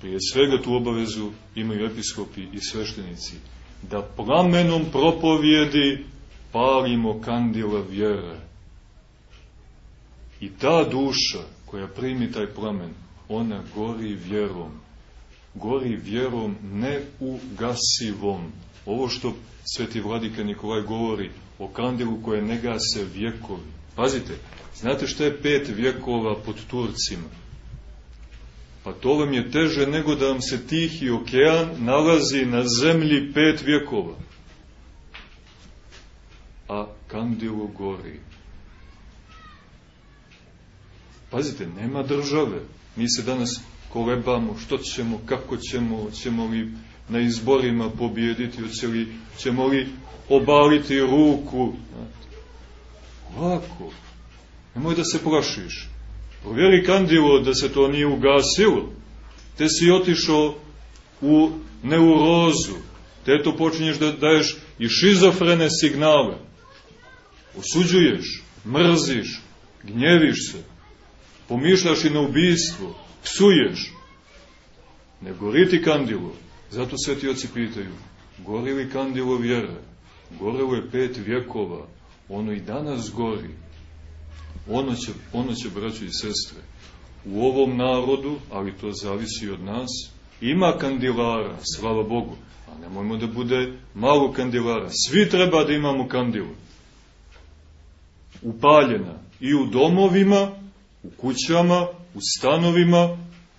prije svega tu obavezu imaju episkopi i sveštenici, da plamenom propovjedi palimo kandila vjere. I ta duša koja primi taj plamen, ona gori vjerom. Gori vjerom ne u gasivom. Ovo što sveti vladika Nikolaj govori o kandilu koje ne gase vjekovi. Pazite, znate što je pet vjekova pod Turcima? Pa to vam je teže nego da vam se tihi okean nalazi na zemlji pet vjekova a kandilo gori. Pazite, nema države. Mi se danas kolebamo, što ćemo, kako ćemo, ćemo li na izborima pobjediti, li, ćemo li obaliti ruku. Ovako, Nemoj da se plašiš. Provjeri kandilo da se to nije ugasilo. Te si otišao u neurozu. Te to počinješ da daješ i šizofrene signale. Osuđuješ, mrziš, gnjeviš se, pomišljaš i na ubijstvo, psuješ. Ne gori ti kandilo. Zato sveti oci pitaju, gori li kandilo vjere? Gorelo je pet vjekova, ono i danas gori. Ono će, ono će, braćo i sestre, u ovom narodu, ali to zavisi od nas, ima kandilara, slava Bogu, a nemojmo da bude malo kandilara. Svi treba da imamo kandilu. Upaljena i u domovima, u kućama, u stanovima,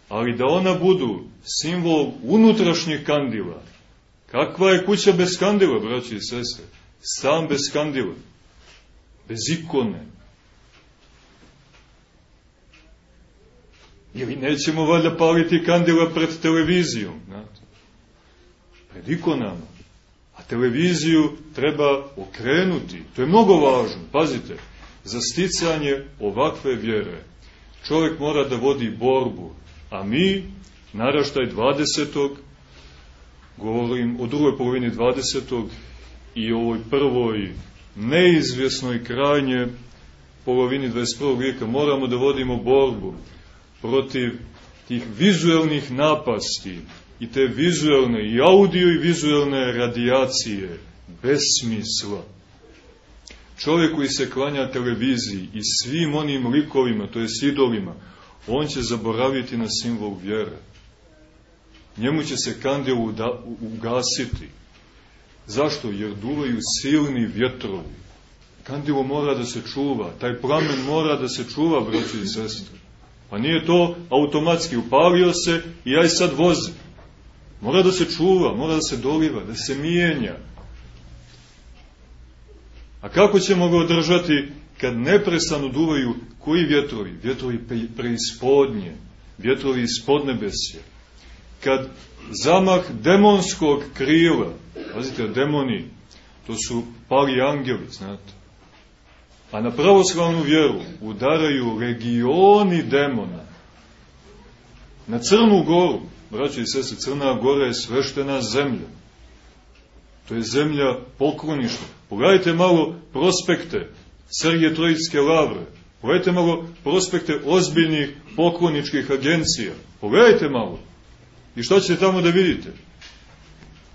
ali da ona budu simbol unutrašnjih kandila. Kakva je kuća bez kandila, braći i sestre? Stan bez kandila, bez ikone. Ili nećemo valjda paliti kandila pred televizijom, znate? Pred ikonama. A televiziju treba okrenuti. To je mnogo važno. Pazite, za sticanje ovakve vjere čovjek mora da vodi borbu, a mi, naraštaj 20. govorim o drugoj polovini 20. i ovoj prvoj neizvjesnoj krajnje polovini 21. vijeka moramo da vodimo borbu protiv tih vizuelnih napasti i te vizuelne i audio i vizuelne radijacije besmisla. Čovjek koji se klanja televiziji i svim onim likovima, to je idolima, on će zaboraviti na simbol vjere. Njemu će se kandil ugasiti. Zašto? Jer duvaju silni vjetrovi. Kandilo mora da se čuva, taj plamen mora da se čuva, braći i sestre. Pa nije to automatski, upalio se i aj sad vozi. Mora da se čuva, mora da se doliva, da se mijenja. A kako ćemo ga održati kad neprestano duvaju koji vjetrovi? Vjetrovi preispodnje, vjetrovi iz podnebesja. Kad zamah demonskog krila, pazite, demoni, to su pali angeli, znate, a na pravoslavnu vjeru udaraju regioni demona. Na Crnu goru, braći i sese, Crna gora je sveštena zemlja. To je zemlja pokloništa. Pogledajte malo prospekte Sergije Trojičke lavre. Pogledajte malo prospekte ozbiljnih pokloničkih agencija. Pogledajte malo. I što ćete tamo da vidite?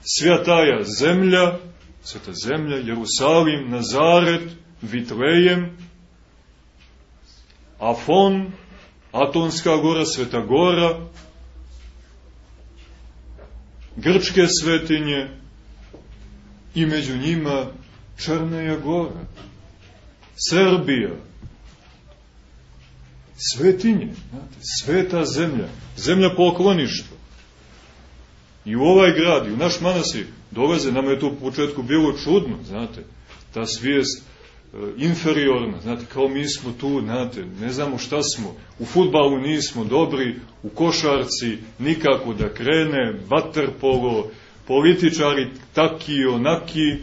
Svjataja zemlja, sveta zemlja, Jerusalim, Nazaret, Vitlejem, Afon, Atonska gora, Sveta gora, grčke svetinje i među njima Črneja gora, Srbija, svetinje, znate, sveta zemlja, zemlja pokloništva. I u ovaj grad, i u naš manasir, dolaze, nama je to u početku bilo čudno, znate, ta svijest inferiorna, znate, kao mi smo tu, znate, ne znamo šta smo, u futbalu nismo dobri, u košarci nikako da krene, vaterpolo, političari taki onaki,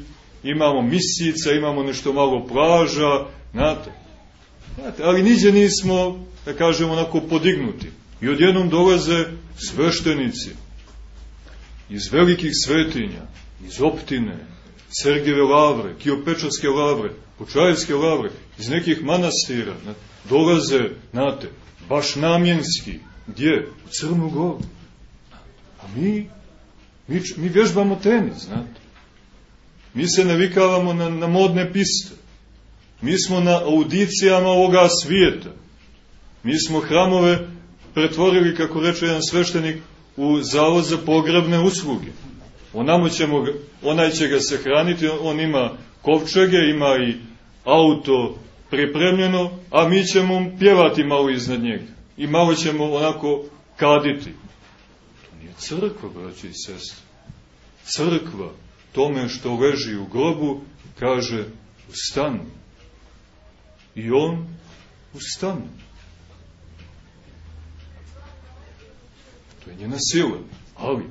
imamo misica, imamo nešto malo plaža, znate, znate ali niđe nismo, da kažemo, onako podignuti. I odjednom dolaze sveštenici iz velikih svetinja, iz Optine, Sergijeve lavre, Kiopečarske lavre, Počajevske lavre, iz nekih manastira, znate, dolaze, znate, baš namjenski, gdje? U Crnu goru. A mi, mi, mi vježbamo tenis, znate. Mi se navikavamo na, na modne piste. Mi smo na audicijama ovoga svijeta. Mi smo hramove pretvorili, kako reče jedan sveštenik, u zavod za pogrebne usluge. Onamo ćemo, onaj će ga se hraniti, on ima kovčege, ima i auto pripremljeno, a mi ćemo pjevati malo iznad njega. I malo ćemo onako kaditi. To nije crkva, braći i sestri. Crkva tome što leži u grobu kaže ustani. I on ustane. To je njena sila. Ali,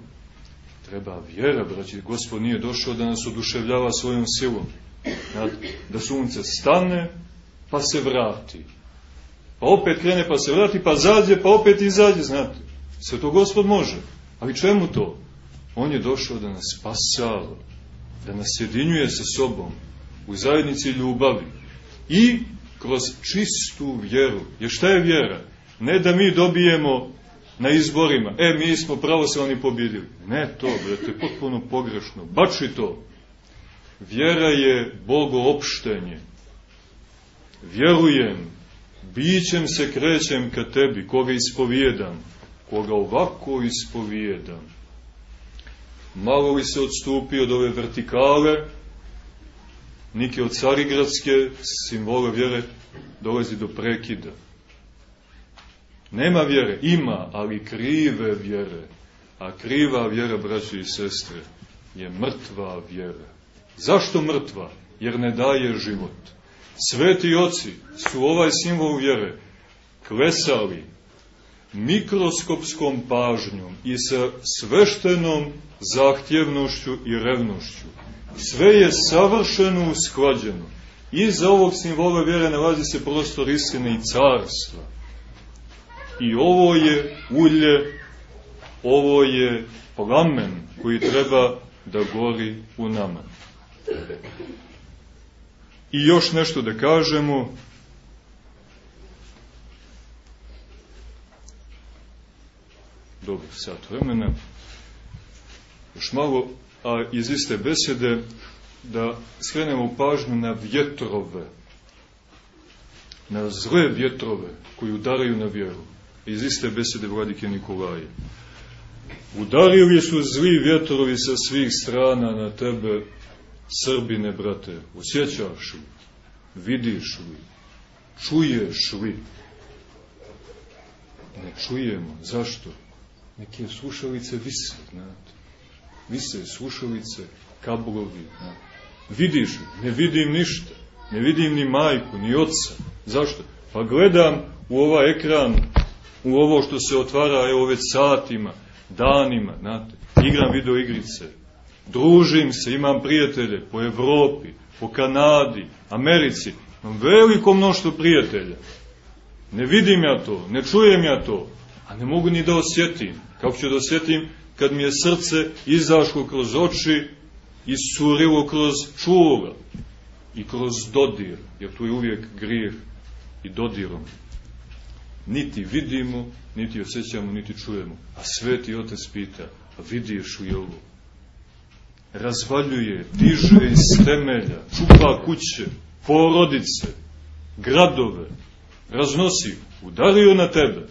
treba vjera, braći. Gospod nije došao da nas oduševljava svojom silom. Da sunce stane, pa se vrati. Pa opet krene, pa se vrati, pa zađe, pa opet izađe, znate. Sve to gospod može. Ali čemu to? On je došao da nas spasava, da nas sjedinjuje sa sobom u zajednici ljubavi i kroz čistu vjeru. Jer šta je vjera? Ne da mi dobijemo na izborima, e, mi smo pravoslavni pobjedili. Ne to, brate, potpuno pogrešno. Bači to. Vjera je bogoopštenje. Vjerujem, bićem se krećem ka tebi, koga ispovijedam, koga ovako ispovijedam. Malo li se odstupi od ove vertikale, Nike od Carigradske simbole vjere dolazi do prekida. Nema vjere, ima, ali krive vjere. A kriva vjera, braći i sestre, je mrtva vjera. Zašto mrtva? Jer ne daje život. Sveti oci su ovaj simbol vjere klesali mikroskopskom pažnjom i sa sveštenom zahtjevnošću i revnošću. Sve je savršeno usklađeno. Iza ovog simbola vjere nalazi se prostor istine i carstva. I ovo je ulje, ovo je plamen koji treba da gori u nama. I još nešto da kažemo. Dobro, sat vremena. Još malo, a iz iste besede, da skrenemo pažnju na vjetrove, na zle vjetrove koji udaraju na vjeru. Iz iste besede vladike Nikolaje. Udarili su zli vjetrovi sa svih strana na tebe, Srbine, brate, osjećaš li, vidiš li, čuješ li? Ne čujemo. Zašto? Neke slušalice vise, znate. Vise slušalice, kablovi, znate. Vidiš li? Ne vidim ništa. Ne vidim ni majku, ni oca. Zašto? Pa gledam u ovaj ekran, u ovo što se otvara, evo već satima, danima, znate. Igram video igrice, družim se, imam prijatelje po Evropi, po Kanadi, Americi, imam veliko mnoštvo prijatelja. Ne vidim ja to, ne čujem ja to, a ne mogu ni da osjetim. Kako ću da osjetim kad mi je srce izašlo kroz oči i surilo kroz čula i kroz dodir, jer tu je uvijek grijeh i dodirom. Niti vidimo, niti osjećamo, niti čujemo. A sveti otac pita, a vidiš li ovo? razvaljuje, diže iz temelja, čupa kuće, porodice, gradove, raznosi, udario na tebe.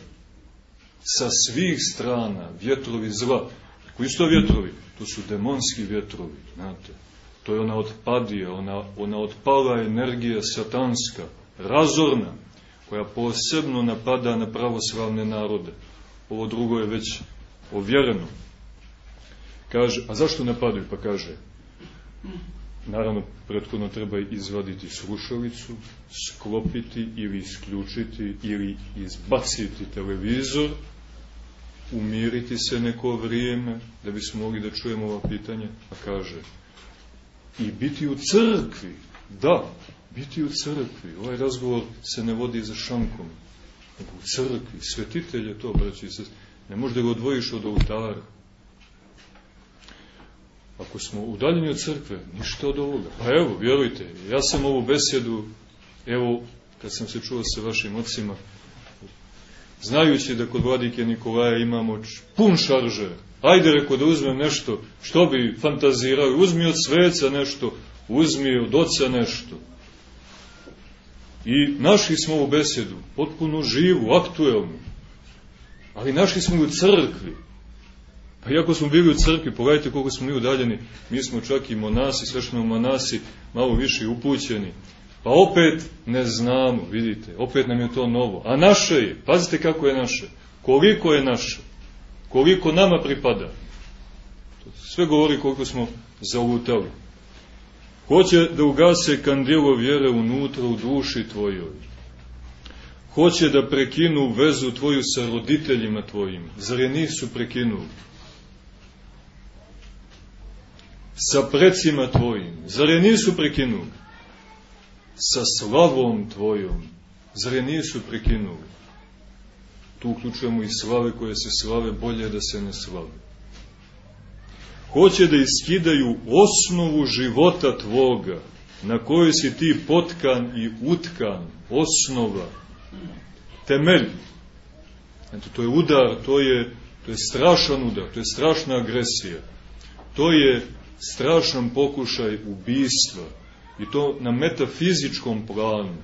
Sa svih strana vjetrovi zla. Koji su to vjetrovi? To su demonski vjetrovi, znate. To je ona otpadija, ona, ona otpala energija satanska, razorna, koja posebno napada na pravoslavne narode. Ovo drugo je već ovjereno. Kaže, a zašto napadaju? Pa kaže, naravno, prethodno treba izvaditi slušalicu, sklopiti ili isključiti ili izbaciti televizor, umiriti se neko vrijeme, da bismo mogli da čujemo ova pitanja, pa kaže, i biti u crkvi, da, biti u crkvi, ovaj razgovor se ne vodi za šankom, nego u crkvi, svetitelj je to, braći se, ne možeš da ga odvojiš od oltara, Ako smo udaljeni od crkve, ništa od ovoga. Pa evo, vjerujte, ja sam ovu besedu, evo, kad sam se čuo sa vašim ocima, znajući da kod vladike Nikolaja imamo pun šaržer, ajde reko da uzmem nešto, što bi fantazirao, uzmi od sveca nešto, uzmi od oca nešto. I našli smo ovu besedu, potpuno živu, aktuelnu, ali našli smo u crkvi, Pa iako smo bili u crkvi, pogledajte koliko smo mi udaljeni, mi smo čak i monasi, svešteno monasi, malo više upućeni. Pa opet ne znamo, vidite, opet nam je to novo. A naše je, pazite kako je naše, koliko je naše, koliko nama pripada. Sve govori koliko smo zautali. Hoće da ugase kandilo vjere unutra u duši tvojoj. Hoće da prekinu vezu tvoju sa roditeljima tvojim. Zar je nisu prekinuli? sa precima tvojim. Zar je nisu prekinuli? Sa slavom tvojom. Zar je nisu prekinuli? Tu uključujemo i slave koje se slave, bolje da se ne slave. Hoće da iskidaju osnovu života tvoga, na kojoj si ti potkan i utkan, osnova, temelj. Eto, to je udar, to je, to je strašan udar, to je strašna agresija. To je strašan pokušaj ubistva. I to na metafizičkom planu.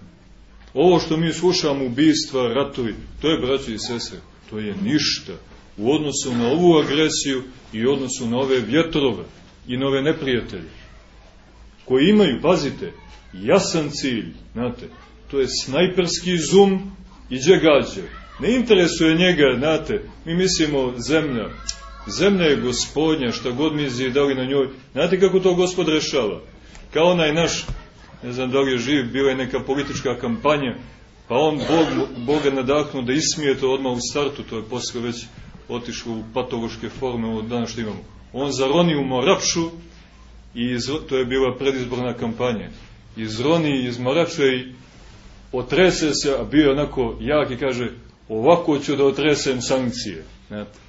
Ovo što mi slušamo, ubistva, ratovi, to je, braći i sestre, to je ništa u odnosu na ovu agresiju i u odnosu na ove vjetrove i na ove neprijatelje, koji imaju, pazite, jasan cilj, znate, to je snajperski zum i gdje gađa. Ne interesuje njega, znate, mi mislimo zemlja, zemlja je gospodnja, šta god mi zidali na njoj, znate kako to gospod rešava? Kao onaj naš ne znam da li je živ, bila je neka politička kampanja, pa on Bog, Boga nadahnu da ismije to odmah u startu, to je posle već otišlo u patološke forme od dana što imamo. On zaroni u Morapšu, i iz, to je bila predizborna kampanja, izroni iz Morapša i otrese se, a bio onako jak i kaže, ovako ću da otresem sankcije. Znate.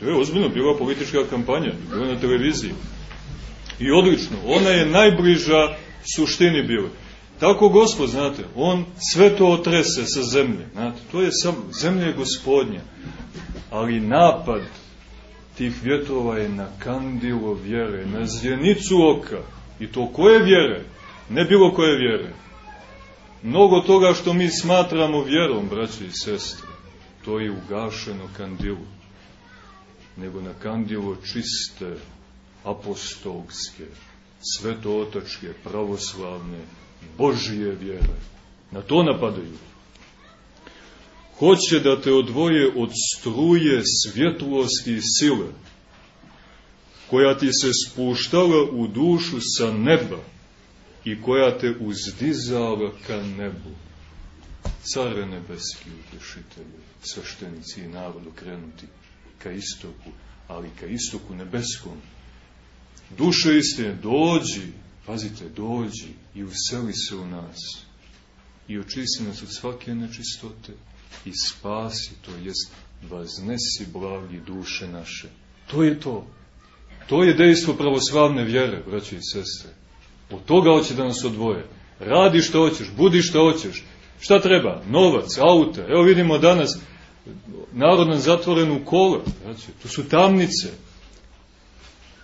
To je ozbiljno bila politička kampanja, bila na televiziji. I odlično, ona je najbliža suštini bili. Tako gospod, znate, on sve to otrese sa zemlje. Znate, to je sam, zemlja je gospodnja. Ali napad tih vjetrova je na kandilo vjere, na zjenicu oka. I to koje vjere? Ne bilo koje vjere. Mnogo toga što mi smatramo vjerom, braći i sestre, to je ugašeno kandilo. Nego na kandilo čiste, apostolske, svetootačke, pravoslavne, Božije vjere. Na to napadaju. Hoće da te odvoje od struje svjetlosti i sile, koja ti se spuštala u dušu sa neba i koja te uzdizala ka nebu. Care nebeski utešitelji, sveštenici i narodu krenuti ka istoku, ali ka istoku nebeskom, Duše istine, dođi, pazite, dođi i useli se u nas i očisti nas od svake nečistote i spasi, to jest vaznesi blagi duše naše. To je to. To je dejstvo pravoslavne vjere, braći i sestre. Od toga hoće da nas odvoje. Radi što hoćeš, budi što hoćeš. Šta treba? Novac, aute. Evo vidimo danas narod nam zatvoren u kola. Znači, to su tamnice.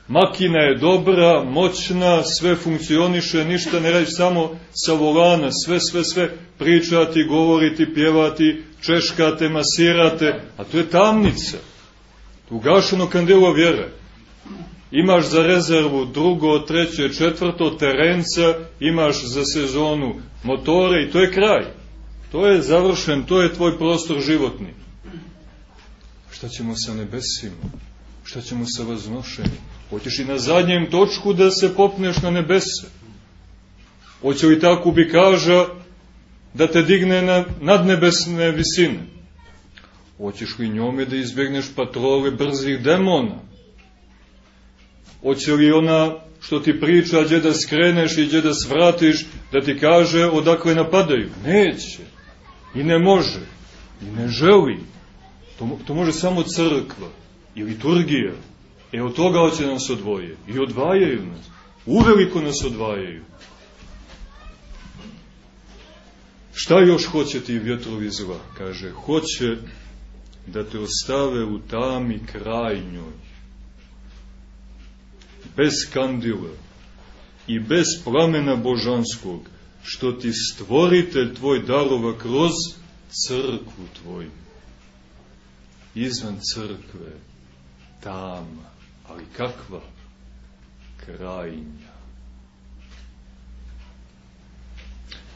Makina je dobra, moćna, sve funkcioniše, ništa ne radi, samo sa volana, sve, sve, sve, pričati, govoriti, pjevati, češkate, masirate, a to je tamnica. Ugašeno kandilo vjere. Imaš za rezervu drugo, treće, četvrto terenca, imaš za sezonu motore i to je kraj. To je završen, to je tvoj prostor životni. Šta ćemo sa nebesima? Šta ćemo sa vaznošenjem? Hoćeš i na zadnjem točku da se popneš na nebese? Hoće li ta kubikaža da te digne na nadnebesne visine? Hoćeš li njome da izbjegneš patrole brzih demona? Hoće li ona što ti priča gdje da skreneš i gdje da svratiš, da ti kaže odakle napadaju? Neće. I ne može. I ne želi. To, to može samo crkva i liturgija. E od toga hoće nas odvoje. I odvajaju nas. Uveliko nas odvajaju. Šta još hoće ti vjetrovi zla? Kaže, hoće da te ostave u tami krajnjoj. Bez kandila i bez plamena božanskog, što ti stvoritelj tvoj darova kroz crkvu tvoju. Izvan crkve, tama, ali kakva krajnja.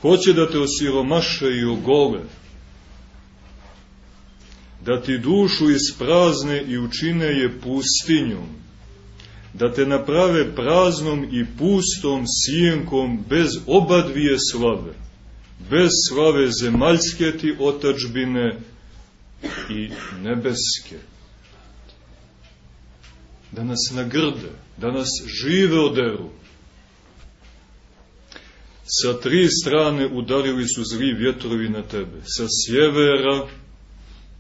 Hoće da te osiromaše i ogole, da ti dušu isprazne i učine je pustinjom, da te naprave praznom i pustom sjenkom bez oba dvije slave, bez slave zemaljske ti otačbine i nebeske da nas nagrde, da nas žive oderu. Sa tri strane udarili su zli vjetrovi na tebe. Sa sjevera,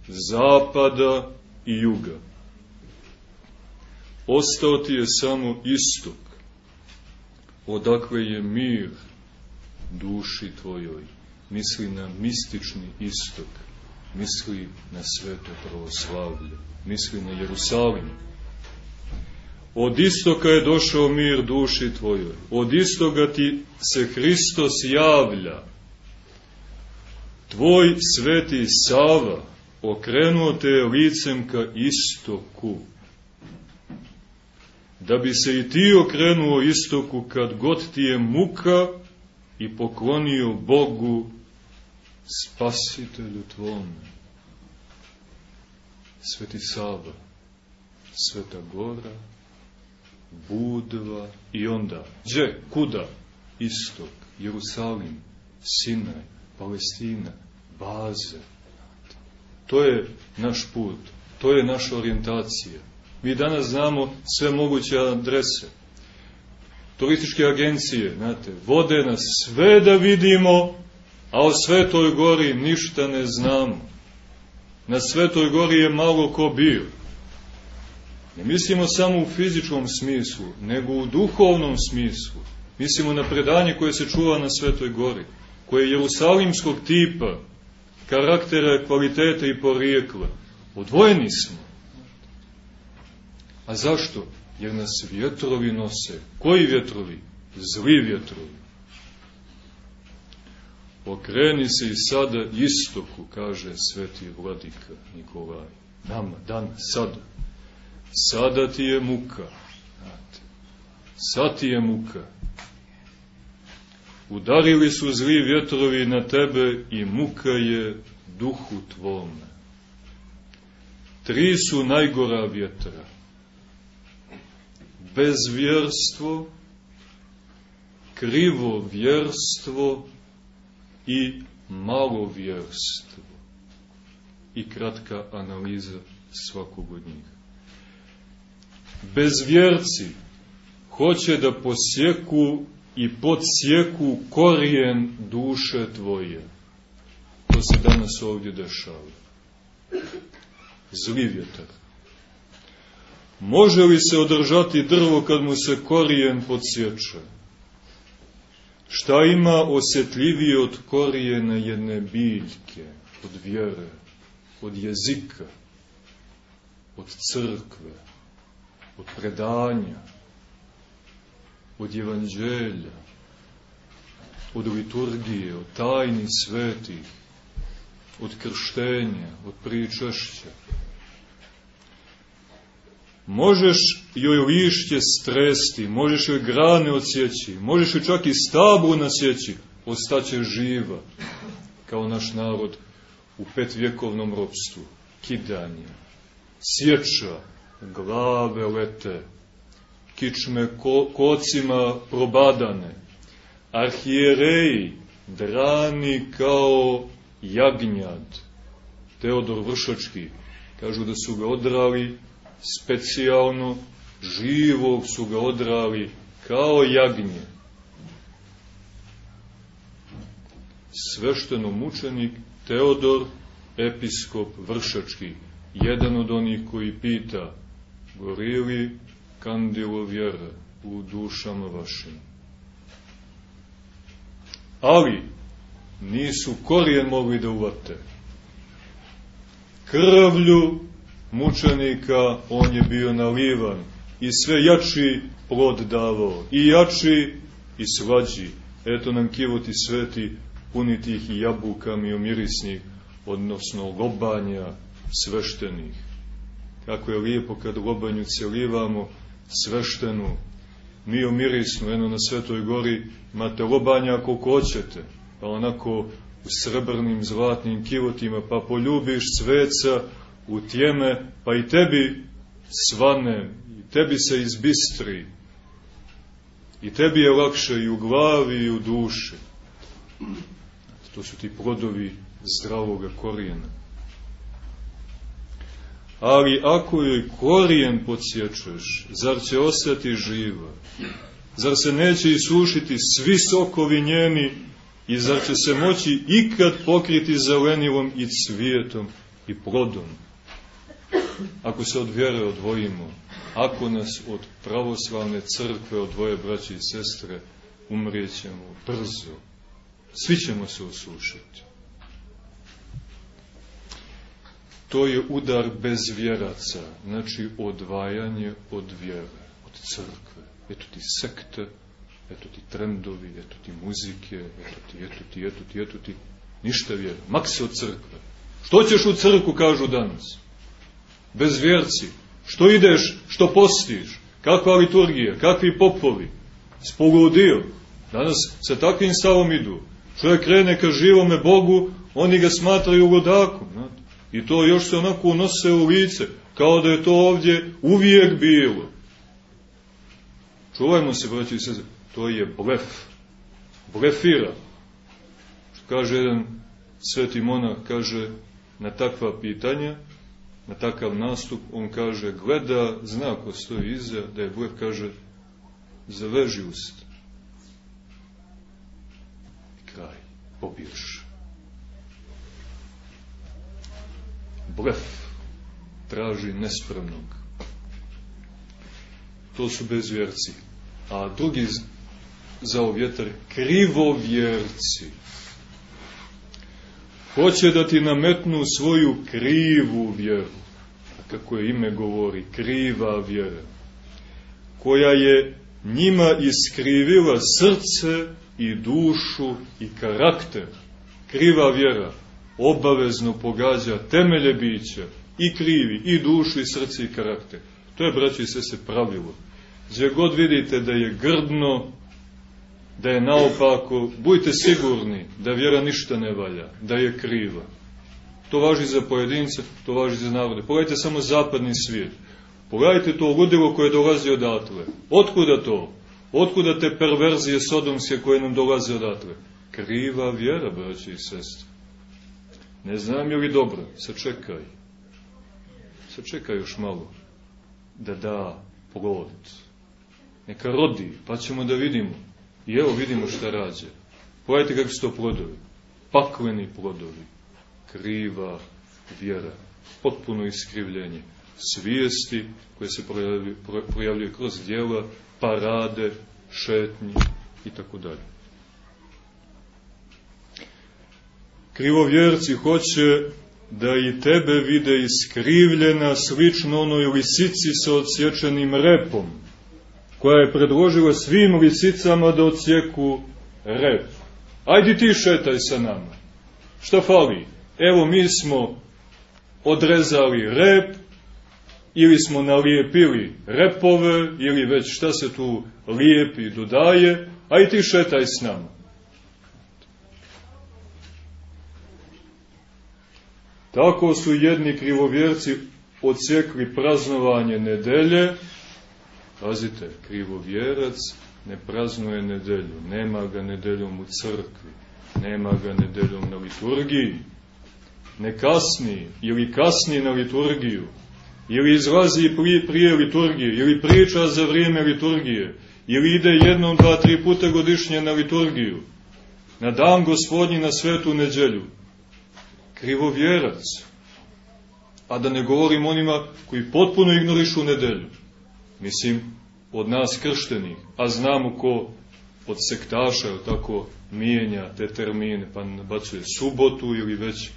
zapada i juga. Ostao ti je samo istok, odakle je mir duši tvojoj. Misli na mistični istok, misli na sveto pravoslavlje, misli na Jerusalim. Od istoka je došao mir duši tvojoj, od istoga ti se Hristos javlja. Tvoj sveti Sava okrenuo te licem ka istoku da bi se i ti okrenuo istoku kad god ti je muka i poklonio Bogu spasitelju tvome. Sveti Sava, Sveta Gora, Budva i onda, gdje, kuda? Istok, Jerusalim, Sinaj, Palestina, baze. To je naš put, to je naša orijentacija. Mi danas znamo sve moguće adrese. Turističke agencije, znate, vode nas sve da vidimo, a o Svetoj gori ništa ne znamo. Na Svetoj gori je malo ko bio. Ne mislimo samo u fizičkom smislu, nego u duhovnom smislu. Mislimo na predanje koje se čuva na Svetoj gori, koje je jerusalimskog tipa, karaktera, kvaliteta i porijekla. Odvojeni smo. A zašto? Jer nas vjetrovi nose. Koji vjetrovi? Zli vjetrovi. Okreni se i sada istoku, kaže sveti vladika Nikolaj. Nama, dan, sada. Sada ti je muka. Sad ti je muka. Udarili su zli vjetrovi na tebe i muka je duhu tvome. Tri su najgora vjetra bezvjerstvo, krivo vjerstvo i malovjerstvo. I kratka analiza svakog od njih. Bezvjerci hoće da posjeku i podsjeku korijen duše tvoje. To se danas ovdje dešava. Zli vjetar. Može li se održati drvo kad mu se korijen podsječe? Šta ima osjetljivije od korijena jedne biljke, od vjere, od jezika, od crkve, od predanja, od evanđelja, od liturgije, od tajni svetih, od krštenja, od pričašća? Možeš joj lišće stresti, možeš joj grane odsjeći, možeš joj čak i stablu nasjeći, ostaće živa, kao naš narod u petvjekovnom ropstvu. Kidanje, sječa, glave lete, kičme ko, kocima probadane, arhijereji, drani kao jagnjad, Teodor Vršački, kažu da su ga odrali specijalno živog su ga odrali kao jagnje. Svešteno mučenik Teodor, episkop Vršački, jedan od onih koji pita, gorili kandilo vjera u dušama vašim. Ali, nisu korijen mogli da uvate. Krvlju mučenika on je bio nalivan i sve jači plod davao i jači i svađi. Eto nam kivoti sveti puni tih i jabukama i omirisnih, odnosno lobanja sveštenih. Kako je lijepo kad lobanju celivamo sveštenu, mi omirisnu, eno na Svetoj gori imate lobanja koliko hoćete, pa onako u srebrnim zlatnim kivotima, pa poljubiš sveca, u tjeme, pa i tebi svane, i tebi se izbistri, i tebi je lakše i u glavi i u duši. To su ti plodovi zdravoga korijena. Ali ako joj korijen podsječeš, zar će ostati živa? Zar se neće isušiti svi sokovi njeni i zar će se moći ikad pokriti zelenivom i cvijetom i plodom? Ako se od vjere odvojimo, ako nas od pravoslavne crkve odvoje braće i sestre, umrijećemo brzo. Svi ćemo se osušiti. To je udar bez vjeraca, znači odvajanje od vjere, od crkve. Eto ti sekte, eto ti trendovi, eto ti muzike, eto ti, eto ti, eto ti, eto ti. Ništa vjera, mak se od crkve. Što ćeš u crku, kažu danas? Bez vjerci. Što ideš, što postiš? Kakva liturgija, kakvi popovi? Spoludio. Danas sa takvim stavom idu. Čovjek krene ka živome Bogu, oni ga smatraju ludakom. Znate? I to još se onako unose u lice, kao da je to ovdje uvijek bilo. Čuvajmo se, braći i to je blef. Blefira. Što kaže jedan sveti monah, kaže na takva pitanja, na takav nastup, on kaže, gleda, zna ko stoji iza, da je blef, kaže, zaveži ust. I kraj, pobiješ. Blef traži nespremnog. To su bezvjerci. A drugi za vjetar, krivovjerci. Hoće da ti nametnu svoju krivu vjeru. A kako je ime govori, kriva vjera. Koja je njima iskrivila srce i dušu i karakter. Kriva vjera obavezno pogađa temelje bića i krivi, i dušu, i srce, i karakter. To je, braći i se pravilo. Gdje god vidite da je grdno, da je naopako, budite sigurni da vjera ništa ne valja, da je kriva. To važi za pojedince, to važi za narode. Pogledajte samo zapadni svijet. Pogledajte to ludilo koje dolazi odatle. Otkuda to? Otkuda te perverzije sodomske koje nam dolaze odatle? Kriva vjera, braći i sestri. Ne znam je li dobro, sačekaj. Sačekaj još malo da da plod. Neka rodi, pa ćemo da vidimo. I evo vidimo šta rađe. Pogledajte kako su to plodovi. Pakleni plodovi. Kriva vjera. Potpuno iskrivljenje. Svijesti koje se projavljaju, kroz dijela, parade, šetnji i tako dalje. Krivovjerci hoće da i tebe vide iskrivljena slično onoj lisici sa odsječenim repom, koja je predložila svim lisicama da odsjeku rep. Ajdi ti šetaj sa nama. Šta fali? Evo mi smo odrezali rep, ili smo nalijepili repove, ili već šta se tu lijepi dodaje, ajdi ti šetaj s nama. Tako su jedni krivovjerci odsjekli praznovanje nedelje, pazite, krivovjerac ne praznuje nedelju, nema ga nedeljom u crkvi, nema ga nedeljom na liturgiji, ne kasni ili kasni na liturgiju, ili izlazi prije, liturgije, ili priča za vrijeme liturgije, ili ide jednom, dva, tri puta godišnje na liturgiju, na dan gospodnji na svetu neđelju, krivovjerac. A da ne govorim onima koji potpuno ignorišu nedelju. Mislim, od nas krštenih, a znamo ko od sektaša, tako, mijenja te termine, pa nabacuje subotu ili već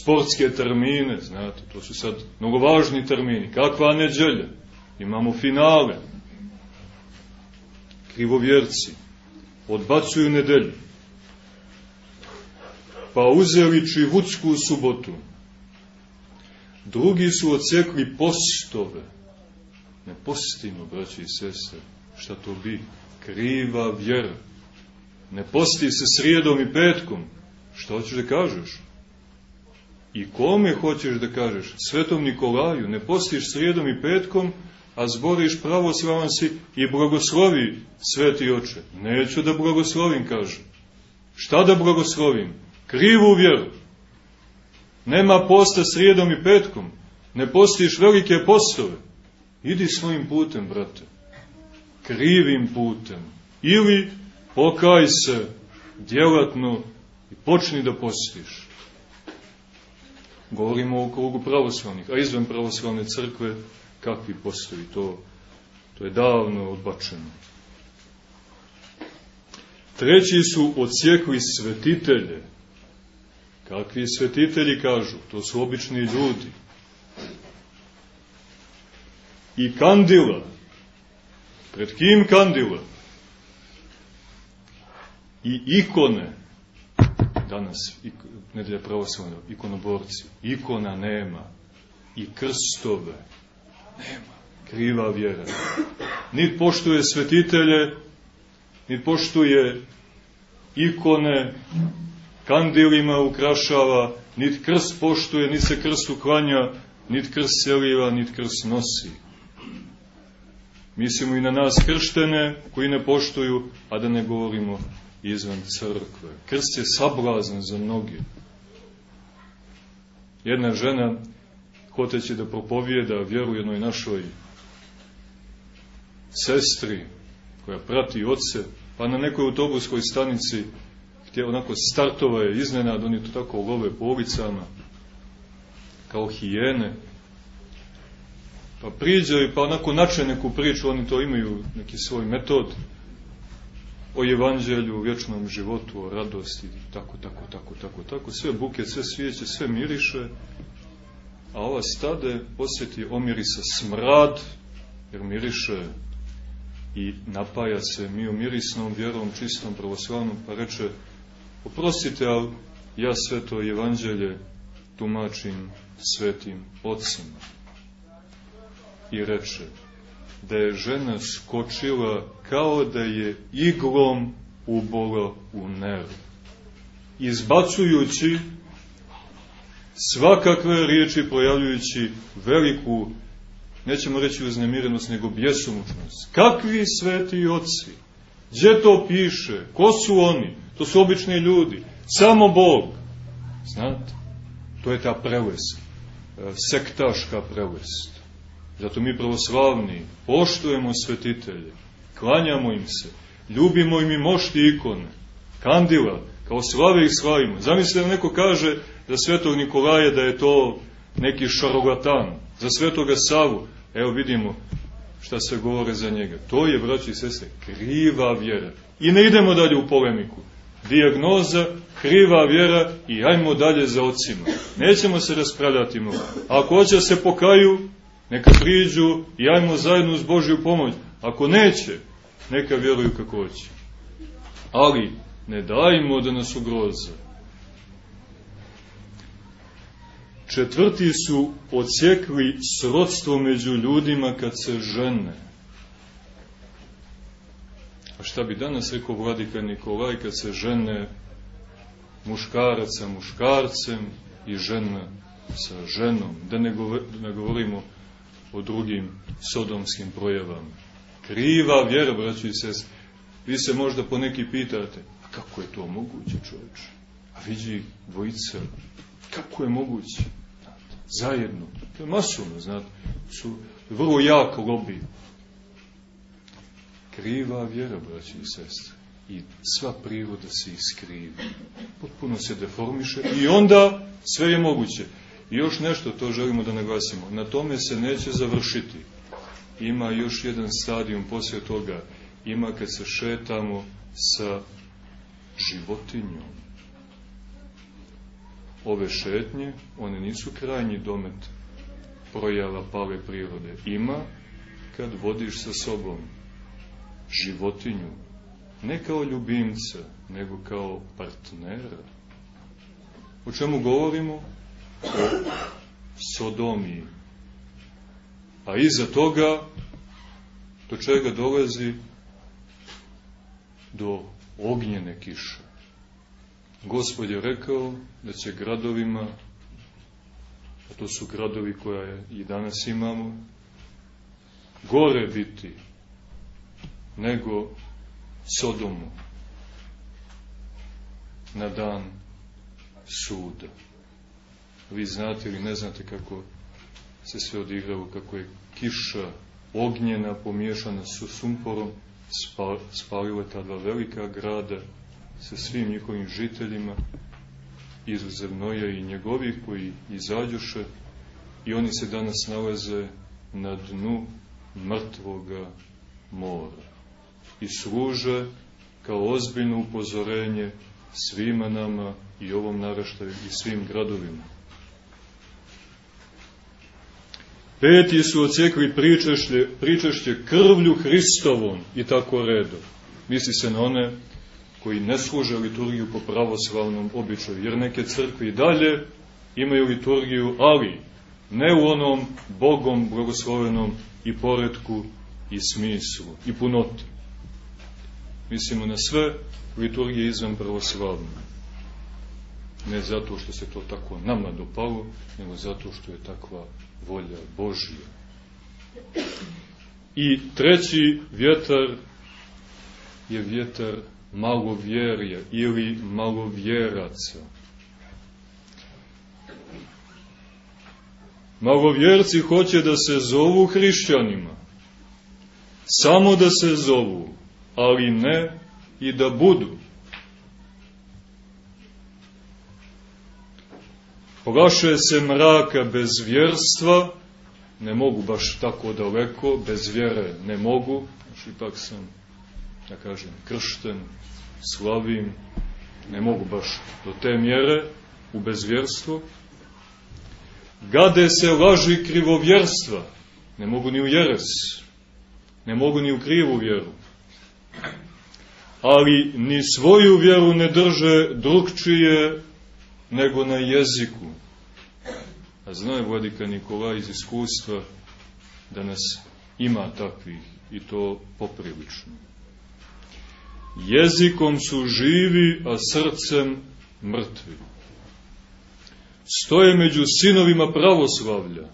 sportske termine, znate, to su sad mnogo važni termini. Kakva neđelja? Imamo finale. Krivovjerci odbacuju nedelju pa uzeli čivutsku subotu. Drugi su ocekli postove. Ne postimo, braći i sese, šta to bi? Kriva vjera. Ne posti se srijedom i petkom. Šta hoćeš da kažeš? I kome hoćeš da kažeš? Svetom Nikolaju. Ne postiš srijedom i petkom, a zboriš pravoslavan si i blagoslovi sveti oče. Neću da blagoslovim, kaže. Šta da blagoslovim? Krivu vjeru. Nema posta srijedom i petkom. Ne postiš velike postove. Idi svojim putem, brate. krivim putem. Ili pokaj se djelatno i počni da postiš. Govorimo o krugu pravoslavnih, a izvan pravoslavne crkve kakvi postoji, to, to je davno odbačeno. Treći su odsjekli svetitelje. Kakvi svetitelji kažu? To su obični ljudi. I kandila. Pred kim kandila? I ikone. Danas, nedelja pravoslavna, ikonoborci. Ikona nema. I krstove. Nema. Kriva vjera. Nit poštuje svetitelje, nit poštuje ikone, kandilima ukrašava, nit krst poštuje, nit se krst uklanja, nit krst seliva, nit krst nosi. Mislimo i na nas krštene koji ne poštuju, a da ne govorimo izvan crkve. Krst je sablazan za mnoge. Jedna žena, hoteći da propovijeda vjeru jednoj našoj sestri, koja prati oce, pa na nekoj autobuskoj stanici gdje onako startova je iznenad, oni to tako love po ulicama, kao hijene, pa priđaju, pa onako nače neku priču, oni to imaju neki svoj metod, o evanđelju, o vječnom životu, o radosti, tako, tako, tako, tako, tako, sve buke, sve svijeće, sve miriše, a ova stade osjeti omirisa smrad, jer miriše i napaja se. Mirisnom vjerom, čistom, pravoslavnom, pa reče, oprostite, ali ja sve to evanđelje tumačim svetim ocima. I reče, da je žena skočila kao da je iglom ubola u nerv. Izbacujući svakakve riječi, projavljujući veliku nećemo reći uznemirenost, nego bjesomučnost. Kakvi sveti oci? Gdje to piše? Ko su oni? To su obični ljudi. Samo Bog. Znate? To je ta prelest. E, sektaška prelest. Zato mi pravoslavni poštujemo svetitelje, klanjamo im se, ljubimo im i mošti ikone, kandila, kao slave ih slavimo. Zamislite da neko kaže za svetog Nikolaja da je to neki šarogatan, za svetoga Savu, Evo vidimo šta se govore za njega. To je, braći i sese, kriva vjera. I ne idemo dalje u polemiku. Dijagnoza, kriva vjera i ajmo dalje za ocima. Nećemo se raspravljati mnogo. Ako hoće da se pokaju, neka priđu i ajmo zajedno uz Božju pomoć. Ako neće, neka vjeruju kako hoće. Ali ne dajmo da nas ugroze. Četvrti su odsjekli srodstvo među ljudima kad se žene. A šta bi danas rekao vladika Nikolaj kad se žene muškarac sa muškarcem i žena sa ženom? Da ne, ne govorimo o drugim sodomskim projavama. Kriva vjera, braći i sest. Vi se možda po neki pitate, a kako je to moguće čovječe? A vidi dvojica Kako je moguće? Zajedno. To je masovno, znate. Su vrlo jak lobi. Kriva vjera, braći i sestre. I sva priroda se iskrivi. Potpuno se deformiše i onda sve je moguće. I još nešto, to želimo da naglasimo. Na tome se neće završiti. Ima još jedan stadijum poslije toga. Ima kad se šetamo sa životinjom ove šetnje, one nisu krajnji domet projava pale prirode. Ima kad vodiš sa sobom životinju, ne kao ljubimca, nego kao partnera. O čemu govorimo? O sodomiji. A iza toga, do čega dolazi? Do ognjene kiše. Gospod je rekao da će gradovima, a to su gradovi koje i danas imamo, gore biti nego Sodomu na dan suda. Vi znate ili ne znate kako se sve odigralo, kako je kiša ognjena pomiješana sa sumporom spalile ta dva velika grada sa svim njihovim žiteljima izuzev Noja i njegovih koji izađuše i oni se danas nalaze na dnu mrtvoga mora i služe kao ozbiljno upozorenje svima nama i ovom naraštaju i svim gradovima. Peti su ocekli pričešće, pričešće krvlju Hristovom i tako redom. Misli se na one koji ne služe liturgiju po pravoslavnom običaju, jer neke crkve i dalje imaju liturgiju, ali ne u onom Bogom blagoslovenom i poredku i smislu i punoti. Mislimo na sve liturgije izvan pravoslavne. Ne zato što se to tako nama dopalo, nego zato što je takva volja Božija. I treći vjetar je vjetar malovjerja ili malovjeraca. Malovjerci hoće da se zovu hrišćanima, samo da se zovu, ali ne i da budu. Plaše se mraka bez vjerstva, ne mogu baš tako daleko, bez vjere ne mogu, znači ipak sam, da kažem, kršten, slavim, ne mogu baš do te mjere u bezvjerstvo. Gade se laži krivovjerstva, ne mogu ni u jeres, ne mogu ni u krivu vjeru. Ali ni svoju vjeru ne drže drugčije nego na jeziku. A zna je vladika Nikola iz iskustva da nas ima takvih i to poprilično. Jezikom su živi, a srcem mrtvi. Stoje među sinovima pravoslavlja,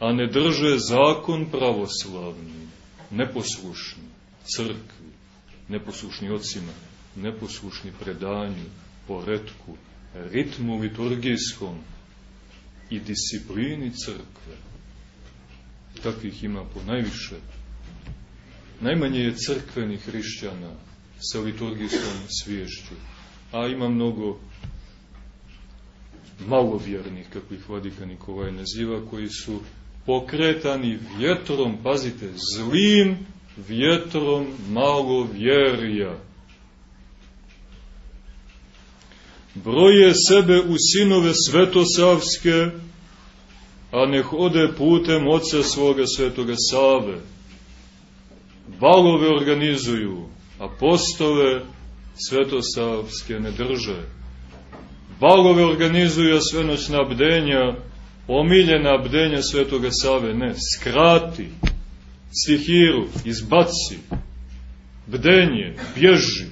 a ne drže zakon pravoslavni, neposlušni crkvi, neposlušni ocima, neposlušni predanju, poredku, ritmu liturgijskom i disciplini crkve. Takvih ima po najviše. Najmanje je crkvenih hrišćana sa liturgijskom sviješću, a ima mnogo malovjernih, kako ih vladika Nikolaj naziva, koji su pokretani vjetrom, pazite, zlim vjetrom malovjerja. Broje sebe u sinove svetosavske, a ne hode putem oca svoga svetoga Save. Balove organizuju, apostole svetosavske ne drže. Balove organizuju svenoćna bdenja, omiljena bdenja svetoga Save, ne, skrati, stihiru, izbaci, bdenje, bježi,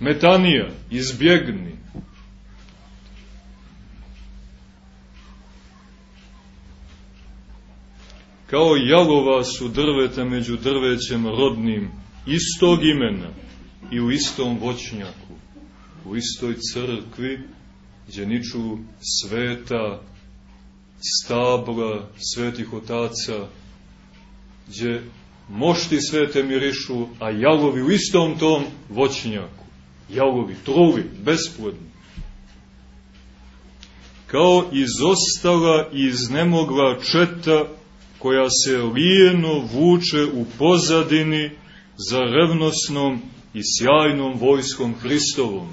metanija, izbjegni. Kao jalova su drveta među drvećem rodnim, istog imena i u istom voćnjaku, u istoj crkvi, gdje niču sveta, stabla, svetih otaca, gdje mošti svete mirišu, a jalovi u istom tom voćnjaku. Jalovi, truvi, besplodni. Kao izostala i iznemogla četa koja se lijeno vuče u pozadini za revnosnom i sjajnom vojskom Hristovom,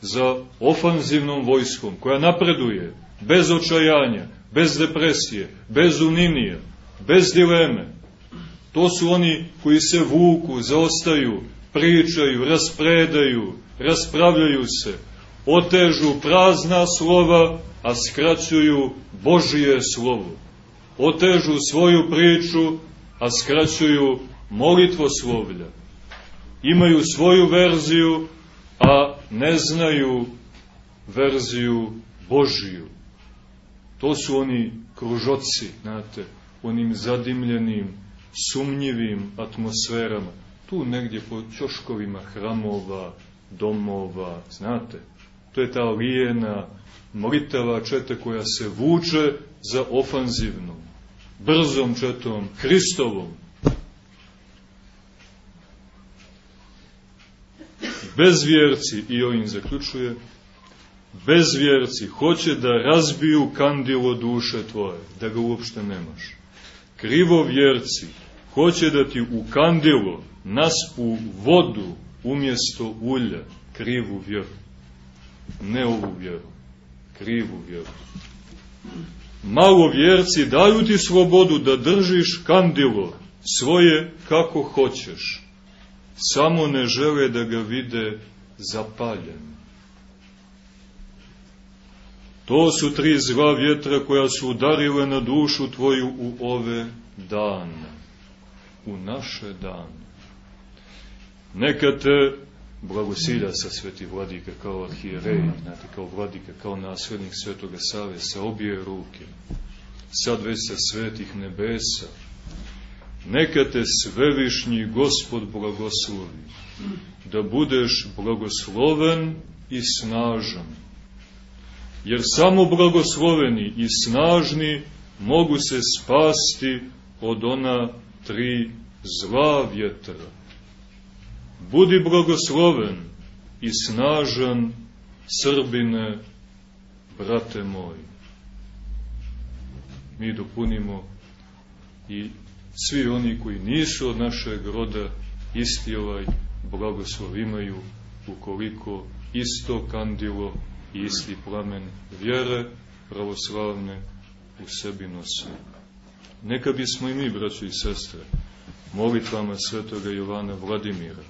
za ofanzivnom vojskom koja napreduje bez očajanja, bez depresije, bez uninija, bez dileme. To su oni koji se vuku, zaostaju, pričaju, raspredaju, raspravljaju se, otežu prazna slova, a skraćuju Božije slovo. Otežu svoju priču, a skraćuju molitvo slovlja. Imaju svoju verziju, a ne znaju verziju Božiju. To su oni kružoci, znate, onim zadimljenim, sumnjivim atmosferama. Tu negdje po čoškovima hramova, domova, znate. To je ta lijena, molitava četa koja se vuče za ofanzivnom. brzom četom, Hristovom. Bezvjerci, i ovim zaključuje, bezvjerci hoće da razbiju kandilo duše tvoje, da ga uopšte nemaš. Krivovjerci hoće da ti u kandilo naspu vodu umjesto ulja, krivu vjeru. Ne ovu vjeru, krivu vjeru. Malovjerci daju ti slobodu da držiš kandilo svoje kako hoćeš. Samo ne žele da ga vide zapaljen. To su tri zla vjetra koja su udarile na dušu tvoju u ove dane. U naše dane. Neka te blagosilja sa sveti vladika kao arhijerej, znate, kao vladika, kao naslednik svetoga Save, sa obje ruke, sad već sa svetih nebesa. Neka te svevišnji gospod blagoslovi, da budeš blagosloven i snažan. Jer samo blagosloveni i snažni mogu se spasti od ona tri zla vjetra Budi blagosloven i snažan, Srbine, brate moji. Mi dopunimo i svi oni koji nisu od našeg roda isti ovaj blagoslov imaju ukoliko isto kandilo i isti plamen vjere pravoslavne u sebi nose. Neka bismo i mi, braći i sestre, molitvama svetoga Jovana Vladimira,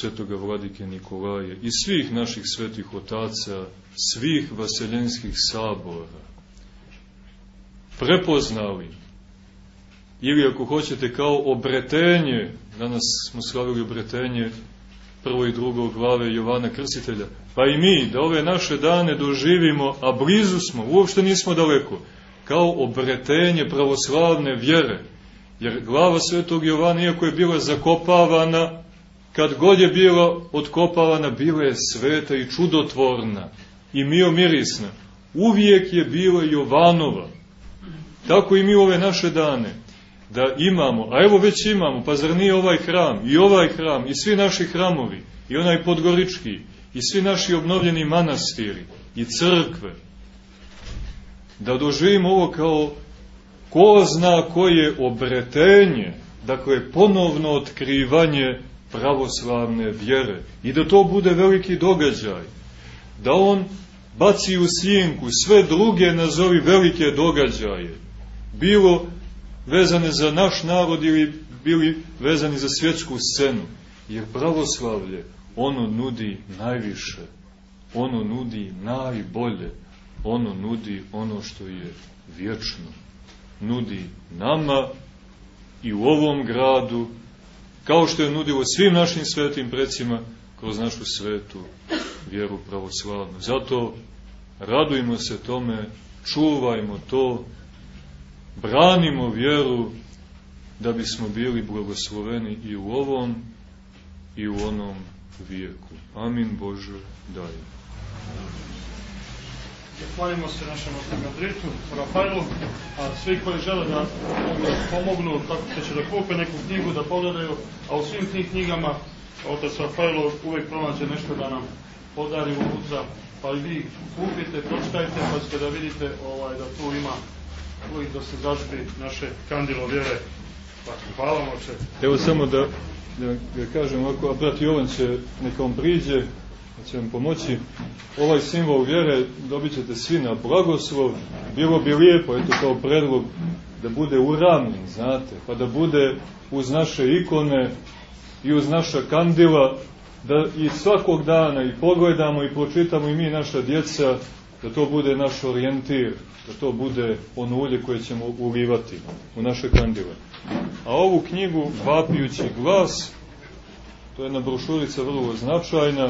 svetoga vladike Nikolaje i svih naših svetih otaca, svih vaseljenskih sabora, prepoznali, ili ako hoćete kao obretenje, danas smo slavili obretenje prvo i drugo glave Jovana Krsitelja, pa i mi da ove naše dane doživimo, a blizu smo, uopšte nismo daleko, kao obretenje pravoslavne vjere, jer glava svetog Jovana, iako je bila zakopavana, kad god je bila otkopavana, bila je sveta i čudotvorna i miomirisna. Uvijek je bila Jovanova. Tako i mi ove naše dane, da imamo, a evo već imamo, pa zar nije ovaj hram, i ovaj hram, i svi naši hramovi, i onaj podgorički, i svi naši obnovljeni manastiri, i crkve, da doživimo ovo kao ko zna koje obretenje, dakle ponovno otkrivanje pravoslavne vjere i da to bude veliki događaj. Da on baci u sjenku sve druge nazovi velike događaje. Bilo vezane za naš narod ili bili vezani za svjetsku scenu. Jer pravoslavlje ono nudi najviše. Ono nudi najbolje. Ono nudi ono što je vječno. Nudi nama i u ovom gradu kao što je nudilo svim našim svetim predsima kroz našu svetu vjeru pravoslavnu. Zato radujmo se tome, čuvajmo to, branimo vjeru da bismo bili blagosloveni i u ovom i u onom vijeku. Amin Bože, daj. Zahvaljujemo se našem Andritu, Rafailu, a svi koji žele da pomognu, kako se će da kupe neku knjigu, da pogledaju, a u svim tim knjigama otac Rafailo uvek pronađe nešto da nam podari unutra, pa i vi kupite, pročitajte, pa ćete da vidite ovaj, da tu ima uvijek da se zašpi naše kandilo vjere. Pa, hvala vam oče. Evo samo da, da, da kažem ovako, a brat Jovan će, neka on priđe, da će vam pomoći. Ovaj simbol vjere dobit ćete svi na blagoslov. Bilo bi lijepo, eto kao predlog, da bude uravnjen, znate, pa da bude uz naše ikone i uz naša kandila, da i svakog dana i pogledamo i pročitamo i mi naša djeca, da to bude naš orijentir, da to bude ono ulje koje ćemo ulivati u naše kandile. A ovu knjigu, Vapijući glas, to je jedna brošurica vrlo značajna,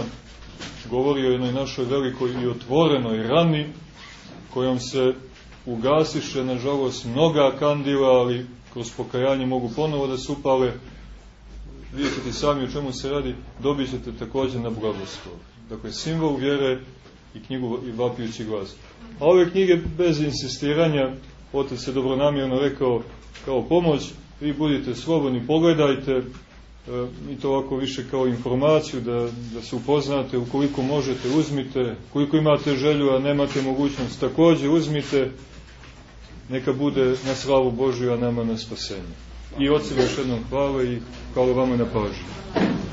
govori o jednoj našoj velikoj i otvorenoj rani, kojom se ugasiše, nažalost, mnoga kandila, ali kroz pokajanje mogu ponovo da se upale. Vidjet ćete sami o čemu se radi, dobit ćete takođe na blagoslov. Dakle, simbol vjere i knjigu i vapijući glas. A ove knjige bez insistiranja otac se dobronamjerno rekao kao pomoć, vi budite slobodni, pogledajte, e, mi to ovako više kao informaciju da, da se upoznate, ukoliko možete uzmite, koliko imate želju, a nemate mogućnost, takođe uzmite, neka bude na slavu Božju, a nama na spasenje. I ocima još jednom hvala i hvala vama na pažnju.